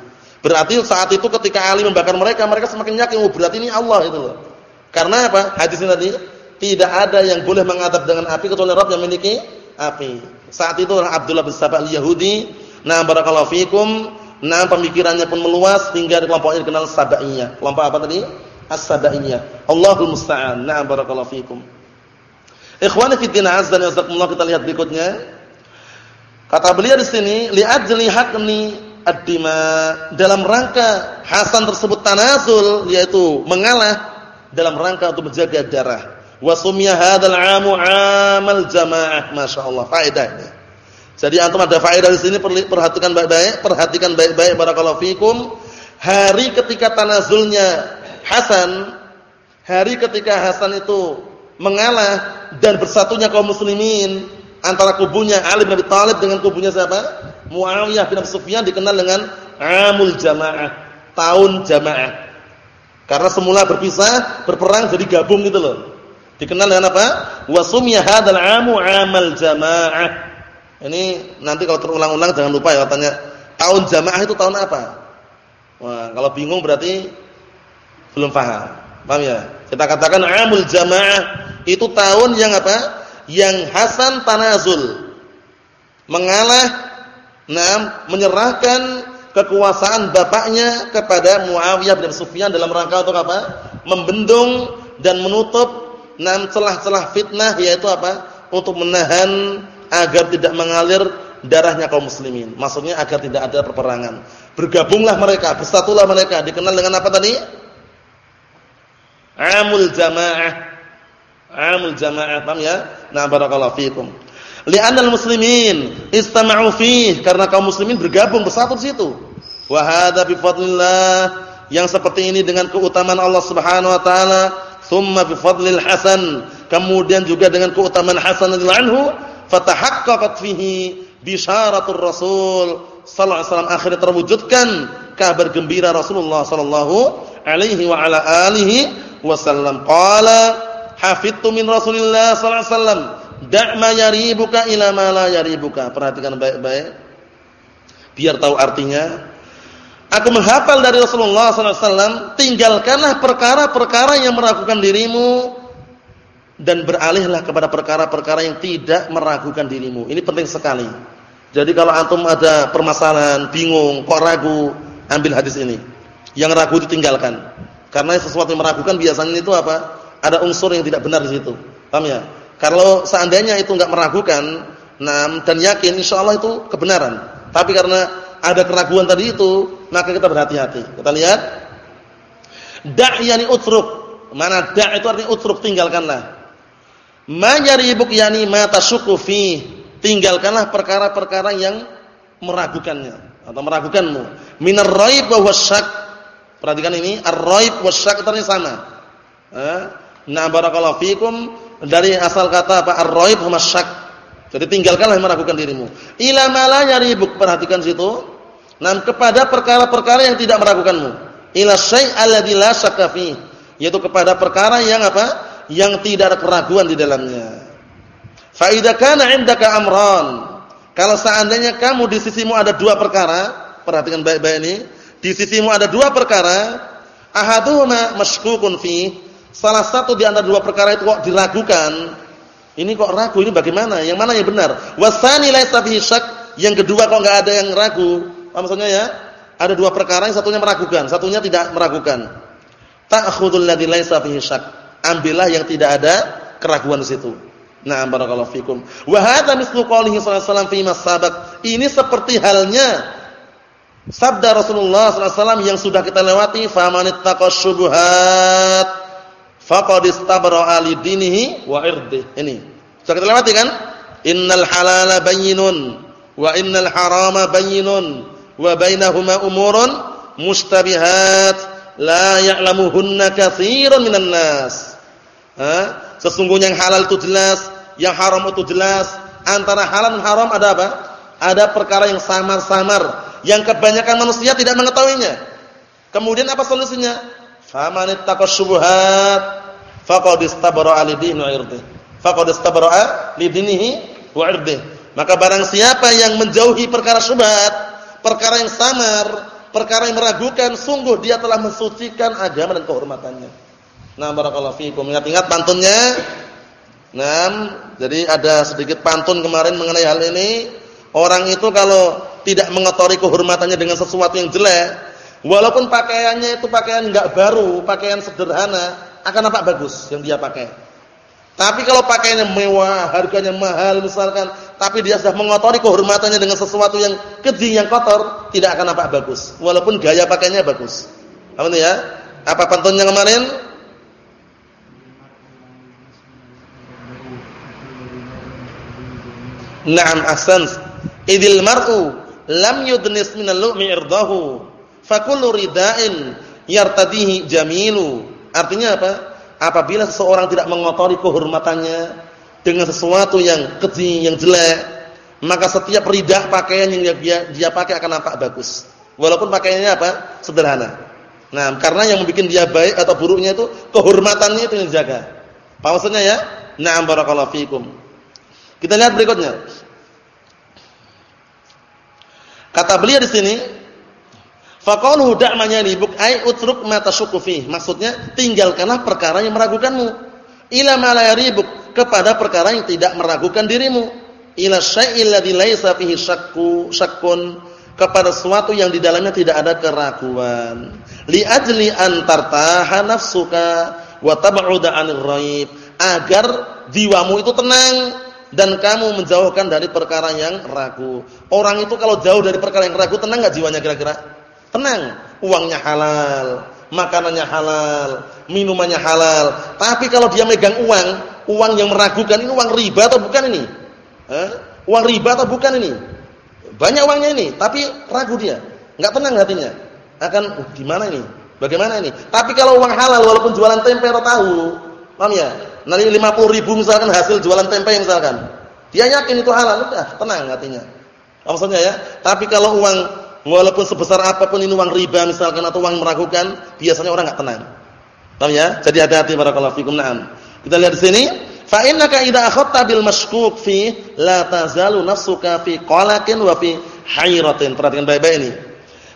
Berarti saat itu ketika Ali membakar mereka, mereka semakin yakin oh berarti ini Allah itu loh. Karena apa? Hadis ini tadi tidak ada yang boleh mengadab dengan api kecuali Rabb yang memiliki api. Saat itu Abdullah bin Sabah al-Yahudi, nah barakallahu fikum, nah pemikirannya pun meluas hingga kelompoknya dikenal Sabaiyah. Kelompok apa tadi? As-Sabaiyah. Allahul musta'an. Nah barakallahu fikum. Ikhwani fi din azza wa jalla kita lihat berikutnya. Kata beliau di sini, li'ajli hakni ad-dima dalam rangka Hasan tersebut tanazul yaitu mengalah dalam rangka untuk menjaga darah. Wa sumya hadzal 'amu 'amal jamaah. Masyaallah faedah ini. Jadi antum ada faedah di sini perhatikan baik-baik, perhatikan baik-baik barakallahu fikum. Hari ketika tanazulnya Hasan, hari ketika Hasan itu mengalah dan bersatunya kaum muslimin antara kubunya Ali bin Abi Thalib dengan kubunya siapa? Muawiyah bin Sufyan dikenal dengan Amul Jamaah, tahun jamaah. Karena semula berpisah, berperang jadi gabung gitu loh. Dikenal dengan apa? Wasumya hadzal 'amu 'amal jamaah. Ini nanti kalau terulang-ulang jangan lupa ya tanya tahun jamaah itu tahun apa? Wah, kalau bingung berarti belum paham. Paham ya? Kita katakan 'amul jamaah itu tahun yang apa? Yang Hasan tanazul. Mengalah, nah, menyerahkan kekuasaan bapaknya kepada Muawiyah bin Sufyan dalam rangka untuk apa? Membendung dan menutup enam celah-celah fitnah yaitu apa? Untuk menahan agar tidak mengalir darahnya kaum muslimin. Maksudnya agar tidak ada peperangan. Bergabunglah mereka, bersatulah mereka. Dikenal dengan apa tadi? Amul jamaah. Amul jamaah, paham ya? Nah, barakallahu fikum. Li'anal muslimin istama'u fih karena kaum muslimin bergabung bersatu di situ. Wa hadza bi yang seperti ini dengan keutamaan Allah Subhanahu wa taala, thumma bi fadlil Hasan, kemudian juga dengan keutamaan Hasan radhiyallahu anhu, fatahaqqaqat fihi bisyaratur Rasul sallallahu alaihi wasallam akhirnya terwujudkan kabar gembira Rasulullah sallallahu alaihi wa ala alihi wasallam. Qala hafidtu min Rasulillah sallallahu alaihi wasallam Da' ma yaribuka ila ma la yaribuka. Perhatikan baik-baik. Biar tahu artinya. Aku menghafal dari Rasulullah SAW, tinggalkanlah perkara-perkara yang meragukan dirimu dan beralihlah kepada perkara-perkara yang tidak meragukan dirimu. Ini penting sekali. Jadi kalau antum ada permasalahan, bingung, kok ragu, ambil hadis ini. Yang ragu ditinggalkan. Karena sesuatu yang meragukan biasanya itu apa? Ada unsur yang tidak benar di situ. Paham ya? Kalau seandainya itu enggak meragukan, nah dan yakin insyaallah itu kebenaran. Tapi karena ada keraguan tadi itu, maka kita berhati-hati. Kita lihat da' yani utruk. Mana da' itu artinya utruk tinggalkanlah. Ma yaribuk yani ma tasyukku fi. Tinggalkanlah perkara-perkara yang meragukannya atau meragukanmu. Minar raib wa syak. Perhatikan ini, ar-raib wa syak itu sama. Eh? Nah barakallahu fikum dari asal kata apa ar-raib huma syak. Jadi tinggalkanlah yang meragukan dirimu. Ila ma la yaribuk. Perhatikan situ. Nah, kepada perkara-perkara yang tidak meragukanmu. Ila syai' alladzi la syakka fi. Yaitu kepada perkara yang apa? Yang tidak ada keraguan di dalamnya. Fa kana 'indaka. Kalau seandainya kamu di sisimu ada dua perkara, perhatikan baik-baik ini. Di sisimu ada dua perkara, ahaduhuma masykukun fi Salah satu di antara dua perkara itu kok diragukan. Ini kok ragu, ini bagaimana? Yang mana yang benar? Wasani laisa fihi syak, yang kedua kok enggak ada yang ragu. Apa maksudnya ya? Ada dua perkara yang satunya meragukan, satunya tidak meragukan. Ta'khudul ladzi laisa fihi syak. Ambillah yang tidak ada keraguan di situ. Nah, barakallahu fikum. Wa hadza mislu qoulihi sallallahu alaihi wasallam. Ini seperti halnya sabda Rasulullah sallallahu yang sudah kita lewati, "Famanittaqasyubuhat syubuhat faqad istabra'a li dinihi wa irdih. Ini. Sudah kita lewati kan? Innal halala bayyinun wa innal harama bayyinun wa bainahuma umurun mustabihat la ya'lamuhunna katsiran minan nas. Ha? Sesungguhnya yang halal itu jelas, yang haram itu jelas. Antara halal dan haram ada apa? Ada perkara yang samar-samar yang kebanyakan manusia tidak mengetahuinya. Kemudian apa solusinya? Faman ittaqa syubhat faqad istabara'a li dinihi wa irdihi. Faqad li. Maka barang siapa yang menjauhi perkara syubhat, perkara yang samar, perkara yang meragukan, sungguh dia telah mensucikan agama dan kehormatannya. Nah, barakallahu fiikum. Ingat-ingat pantunnya. Nah, jadi ada sedikit pantun kemarin mengenai hal ini. Orang itu kalau tidak mengotori kehormatannya dengan sesuatu yang jelek, Walaupun pakaiannya itu pakaian enggak baru, pakaian sederhana, akan nampak bagus yang dia pakai. Tapi kalau pakaiannya mewah, harganya mahal misalkan, tapi dia sudah mengotori kehormatannya dengan sesuatu yang keji, yang kotor, tidak akan nampak bagus. Walaupun gaya pakaiannya bagus. Apa ya? Apa pantunnya kemarin? Naam ahsans. Idil mar'u lam yudnis minal lu'mi irdahu fakullu rida'in yartadihi jamilu. Artinya apa? Apabila seseorang tidak mengotori kehormatannya dengan sesuatu yang keji, yang jelek, maka setiap ridah pakaian yang dia, dia pakai akan nampak bagus. Walaupun pakaiannya apa? Sederhana. Nah, karena yang membuat dia baik atau buruknya itu kehormatannya itu yang dijaga. Apa maksudnya ya? Na'am barakallahu fikum. Kita lihat berikutnya. Kata beliau di sini, Faqaluhu da'manya ribuk ay utruk ma tasyukku Maksudnya tinggalkanlah perkara yang meragukanmu. Ila ma la yaribuk kepada perkara yang tidak meragukan dirimu. Ila syai'il ladzi laisa syakku syakkun kepada sesuatu yang di dalamnya tidak ada keraguan. Li ajli an tartaha nafsuka wa tab'uda 'anil raib agar jiwamu itu tenang dan kamu menjauhkan dari perkara yang ragu. Orang itu kalau jauh dari perkara yang ragu tenang enggak jiwanya kira-kira? Tenang, uangnya halal, makanannya halal, minumannya halal. Tapi kalau dia megang uang, uang yang meragukan ini uang riba atau bukan ini? Eh? Uang riba atau bukan ini? Banyak uangnya ini, tapi ragu dia. Enggak tenang hatinya. Akan uh, gimana ini? Bagaimana ini? Tapi kalau uang halal walaupun jualan tempe atau tahu, paham ya? Nanti 50 ribu misalkan hasil jualan tempe misalkan. Dia yakin itu halal, udah tenang hatinya. Maksudnya ya? Tapi kalau uang walaupun sebesar apa pun ini uang riba misalkan atau uang meragukan, biasanya orang enggak tenang. Paham ya? Jadi hati-hati barakallahu fikum. Naam. Kita lihat di sini, fa innaka idza akhadta bil mashkuk fi la tazalu nafsuka fi qalaqin wa fi hayratin. Perhatikan baik-baik ini.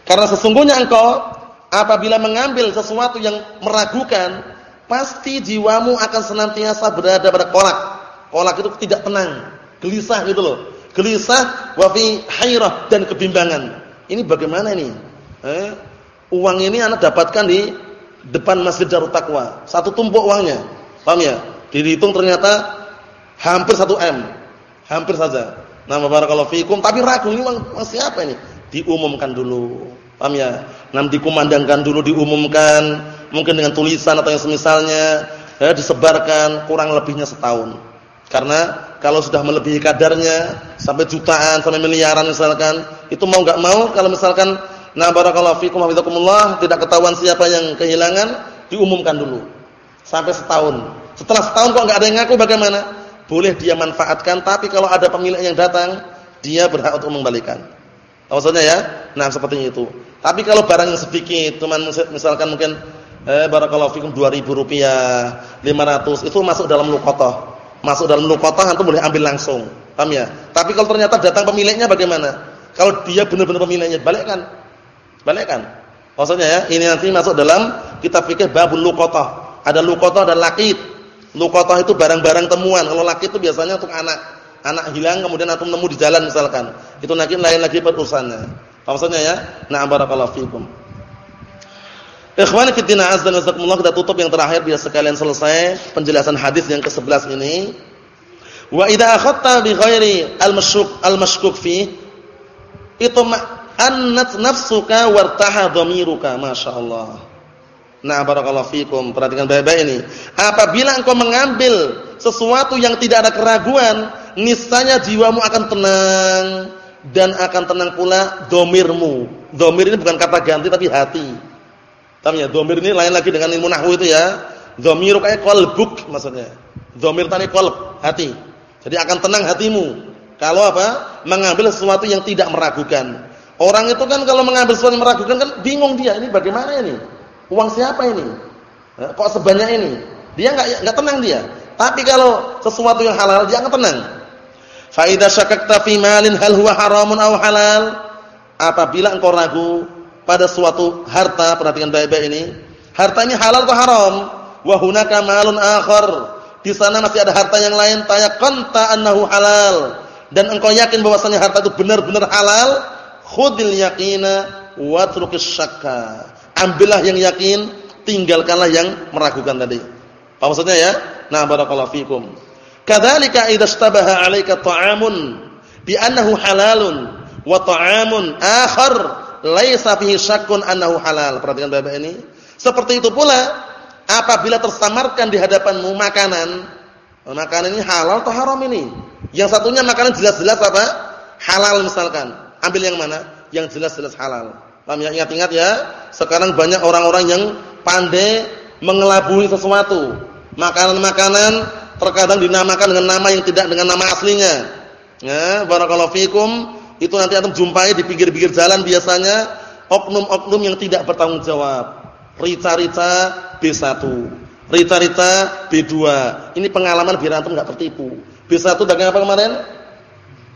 Karena sesungguhnya engkau apabila mengambil sesuatu yang meragukan, pasti jiwamu akan senantiasa berada pada kolak. Kolak itu tidak tenang, gelisah gitu loh. Gelisah wa fi hayrah dan kebimbangan. Ini bagaimana ini? Eh, uang ini anak dapatkan di depan Masjid Darut Taqwa. Satu tumpuk uangnya. Paham ya? Dihitung ternyata hampir 1 M. Hampir saja. Nama barakallahu fikum, tapi ragu ini uang, uang siapa ini? Diumumkan dulu. Paham ya? Nanti dikumandangkan dulu diumumkan, mungkin dengan tulisan atau yang semisalnya, ya, disebarkan kurang lebihnya setahun. Karena kalau sudah melebihi kadarnya sampai jutaan, sampai miliaran misalkan, itu mau enggak mau kalau misalkan na barakallahu fikum hafizakumullah tidak ketahuan siapa yang kehilangan, diumumkan dulu. Sampai setahun. Setelah setahun kok enggak ada yang ngaku bagaimana? Boleh dia manfaatkan, tapi kalau ada pemilik yang datang, dia berhak untuk mengembalikan. Maksudnya ya? Nah, seperti itu. Tapi kalau barang yang sedikit, cuman misalkan mungkin eh barakallahu fikum 2000 rupiah, 500 itu masuk dalam luqatah masuk dalam luqatah antum boleh ambil langsung. Paham ya? Tapi kalau ternyata datang pemiliknya bagaimana? Kalau dia benar-benar pemiliknya, balikkan. Balikkan. Maksudnya ya, ini nanti masuk dalam kitab fikih babul luqatah. Ada luqatah dan laqit. Luqatah itu barang-barang temuan. Kalau laqit itu biasanya untuk anak. Anak hilang kemudian antum nemu di jalan misalkan. Itu nanti lain lagi perurusannya. Maksudnya ya? Na'am barakallahu fikum. Ikhwan fillah azza wa jalla kita tutup yang terakhir biar sekalian selesai penjelasan hadis yang ke-11 ini. Wa idza akhadta bi ghairi al-mashkuk al-mashkuk fi itma'annat nafsuka wartaha dhamiruka masyaallah. Nah barakallahu fikum perhatikan baik-baik ini. Apabila engkau mengambil sesuatu yang tidak ada keraguan, niscaya jiwamu akan tenang dan akan tenang pula domirmu. Domir ini bukan kata ganti tapi hati. Paham ya? Dhamir ini lain lagi dengan ilmu nahwu itu ya. Dhamiru kayak qalbuk maksudnya. Dhamir tadi qalb, hati. Jadi akan tenang hatimu. Kalau apa? Mengambil sesuatu yang tidak meragukan. Orang itu kan kalau mengambil sesuatu yang meragukan kan bingung dia, ini bagaimana ini? Uang siapa ini? Kok sebanyak ini? Dia enggak enggak tenang dia. Tapi kalau sesuatu yang halal dia akan tenang. Fa idza syakakta fi malin hal huwa haramun aw halal? Apabila engkau ragu pada suatu harta, perhatikan baik-baik ini. Harta ini halal atau haram? Wa hunaka malun akhar. Di sana masih ada harta yang lain, tayaqanta annahu halal. Dan engkau yakin bahwasanya harta itu benar-benar halal, khudil yaqina wa trukis syakka. Ambillah yang yakin, tinggalkanlah yang meragukan tadi. Apa maksudnya ya? Nah, barakallahu fikum. Kadzalika idza istabaha 'alaika ta'amun bi annahu halalun wa ta'amun akhar laisa fihi syakkun annahu halal. Perhatikan Bapak ini. Seperti itu pula apabila tersamarkan di hadapanmu makanan, makanan ini halal atau haram ini? Yang satunya makanan jelas-jelas apa? Halal misalkan. Ambil yang mana? Yang jelas-jelas halal. Paham ya? Ingat-ingat ya, sekarang banyak orang-orang yang pandai mengelabui sesuatu. Makanan-makanan terkadang dinamakan dengan nama yang tidak dengan nama aslinya. Ya, barakallahu fikum itu nanti antum jumpai di pinggir-pinggir jalan biasanya oknum-oknum yang tidak bertanggung jawab. Rica-rica B1, rica-rica B2. Ini pengalaman biar antum enggak tertipu. B1 daging apa kemarin?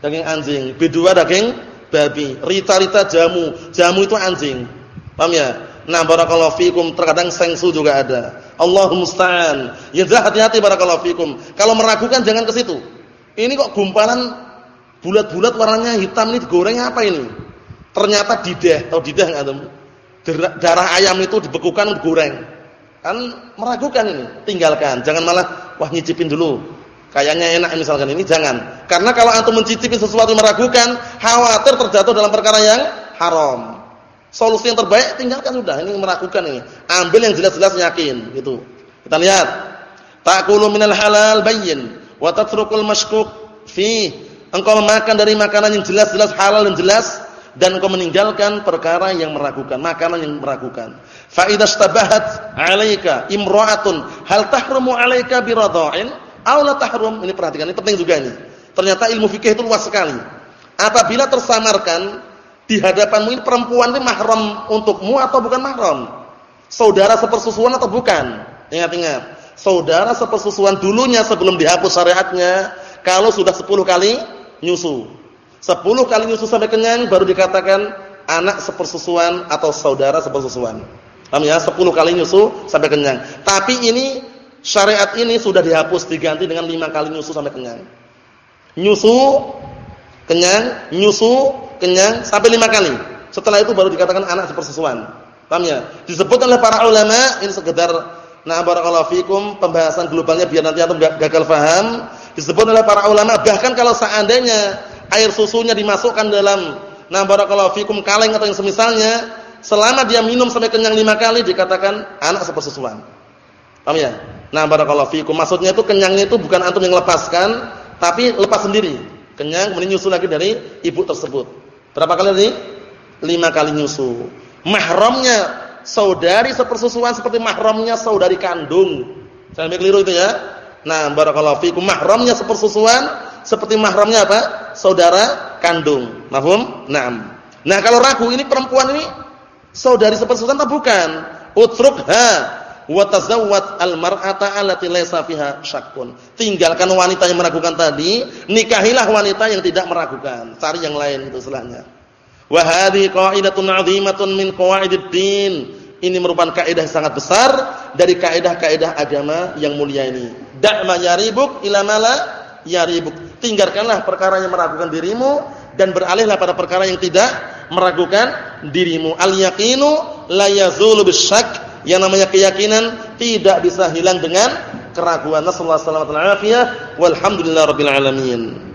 Daging anjing. B2 daging babi. Rica-rica jamu. Jamu itu anjing. Paham ya? Nah, barakallahu fikum terkadang sengsu juga ada. Allahumma musta'an. Ya hati-hati barakallahu fikum. Kalau meragukan jangan ke situ. Ini kok gumpalan Bulat-bulat warnanya hitam ini digoreng apa ini? Ternyata didah, atau didah enggak tahu. Darah ayam itu dibekukan digoreng. Kan meragukan ini. Tinggalkan, jangan malah wah nyicipin dulu. Kayaknya enak misalkan ini jangan. Karena kalau antum mencicipi sesuatu meragukan, khawatir terjatuh dalam perkara yang haram. Solusi yang terbaik tinggalkan sudah, ini meragukan ini. Ambil yang jelas-jelas yakin, gitu. Kita lihat. Ta'kulu minal halal bayyin wa tatrukul mashkuk fi. Engkau memakan dari makanan yang jelas-jelas halal dan jelas dan engkau meninggalkan perkara yang meragukan, makanan yang meragukan. Fa idza stabahat 'alaika imra'atun hal tahrumu 'alaika bi radha'in aw la tahrum? Ini perhatikan, ini penting juga ini. Ternyata ilmu fikih itu luas sekali. Apabila tersamarkan di hadapanmu ini perempuan ini mahram untukmu atau bukan mahram? Saudara sepersusuan atau bukan? Ingat-ingat. Saudara sepersusuan dulunya sebelum dihapus syariatnya kalau sudah 10 kali nyusu. 10 kali nyusu sampai kenyang baru dikatakan anak sepersusuan atau saudara sepersusuan. Paham ya? 10 kali nyusu sampai kenyang. Tapi ini syariat ini sudah dihapus diganti dengan 5 kali nyusu sampai kenyang. Nyusu kenyang, nyusu kenyang sampai lima kali. Setelah itu baru dikatakan anak sepersusuan. Paham ya? Disebut oleh para ulama ini sekedar nah barakallahu fikum pembahasan globalnya biar nanti antum gagal paham. Disebut oleh para ulama bahkan kalau seandainya air susunya dimasukkan dalam nah barakallahu fikum kaleng atau yang semisalnya selama dia minum sampai kenyang lima kali dikatakan anak sepersusuan. Paham ya? Nah barakallahu fikum maksudnya itu kenyangnya itu bukan antum yang lepaskan tapi lepas sendiri. Kenyang kemudian nyusu lagi dari ibu tersebut. Berapa kali tadi? Lima kali nyusu. Mahramnya saudari sepersusuan seperti mahramnya saudari kandung. Jangan keliru itu ya. Nah, barakallahu fikum mahramnya sepersusuan seperti mahramnya apa? Saudara kandung. Mahfum? Naam. Nah, kalau ragu ini perempuan ini saudari sepersusuan atau bukan? Utrukha wa tazawwad al-mar'ata allati laysa fiha syakkun. Tinggalkan wanita yang meragukan tadi, nikahilah wanita yang tidak meragukan. Cari yang lain itu selanya. Wa hadhihi qa'idatun 'azimatun min qawaidid din. Ini merupakan kaidah sangat besar dari kaidah-kaidah agama yang mulia ini. Da' ma yaribuk ila ma la yaribuk. Tinggalkanlah perkara yang meragukan dirimu dan beralihlah pada perkara yang tidak meragukan dirimu. Al yaqinu la yazulu bisyak yang namanya keyakinan tidak bisa hilang dengan keraguan. Nasallahu alaihi wasallam. Walhamdulillah rabbil alamin.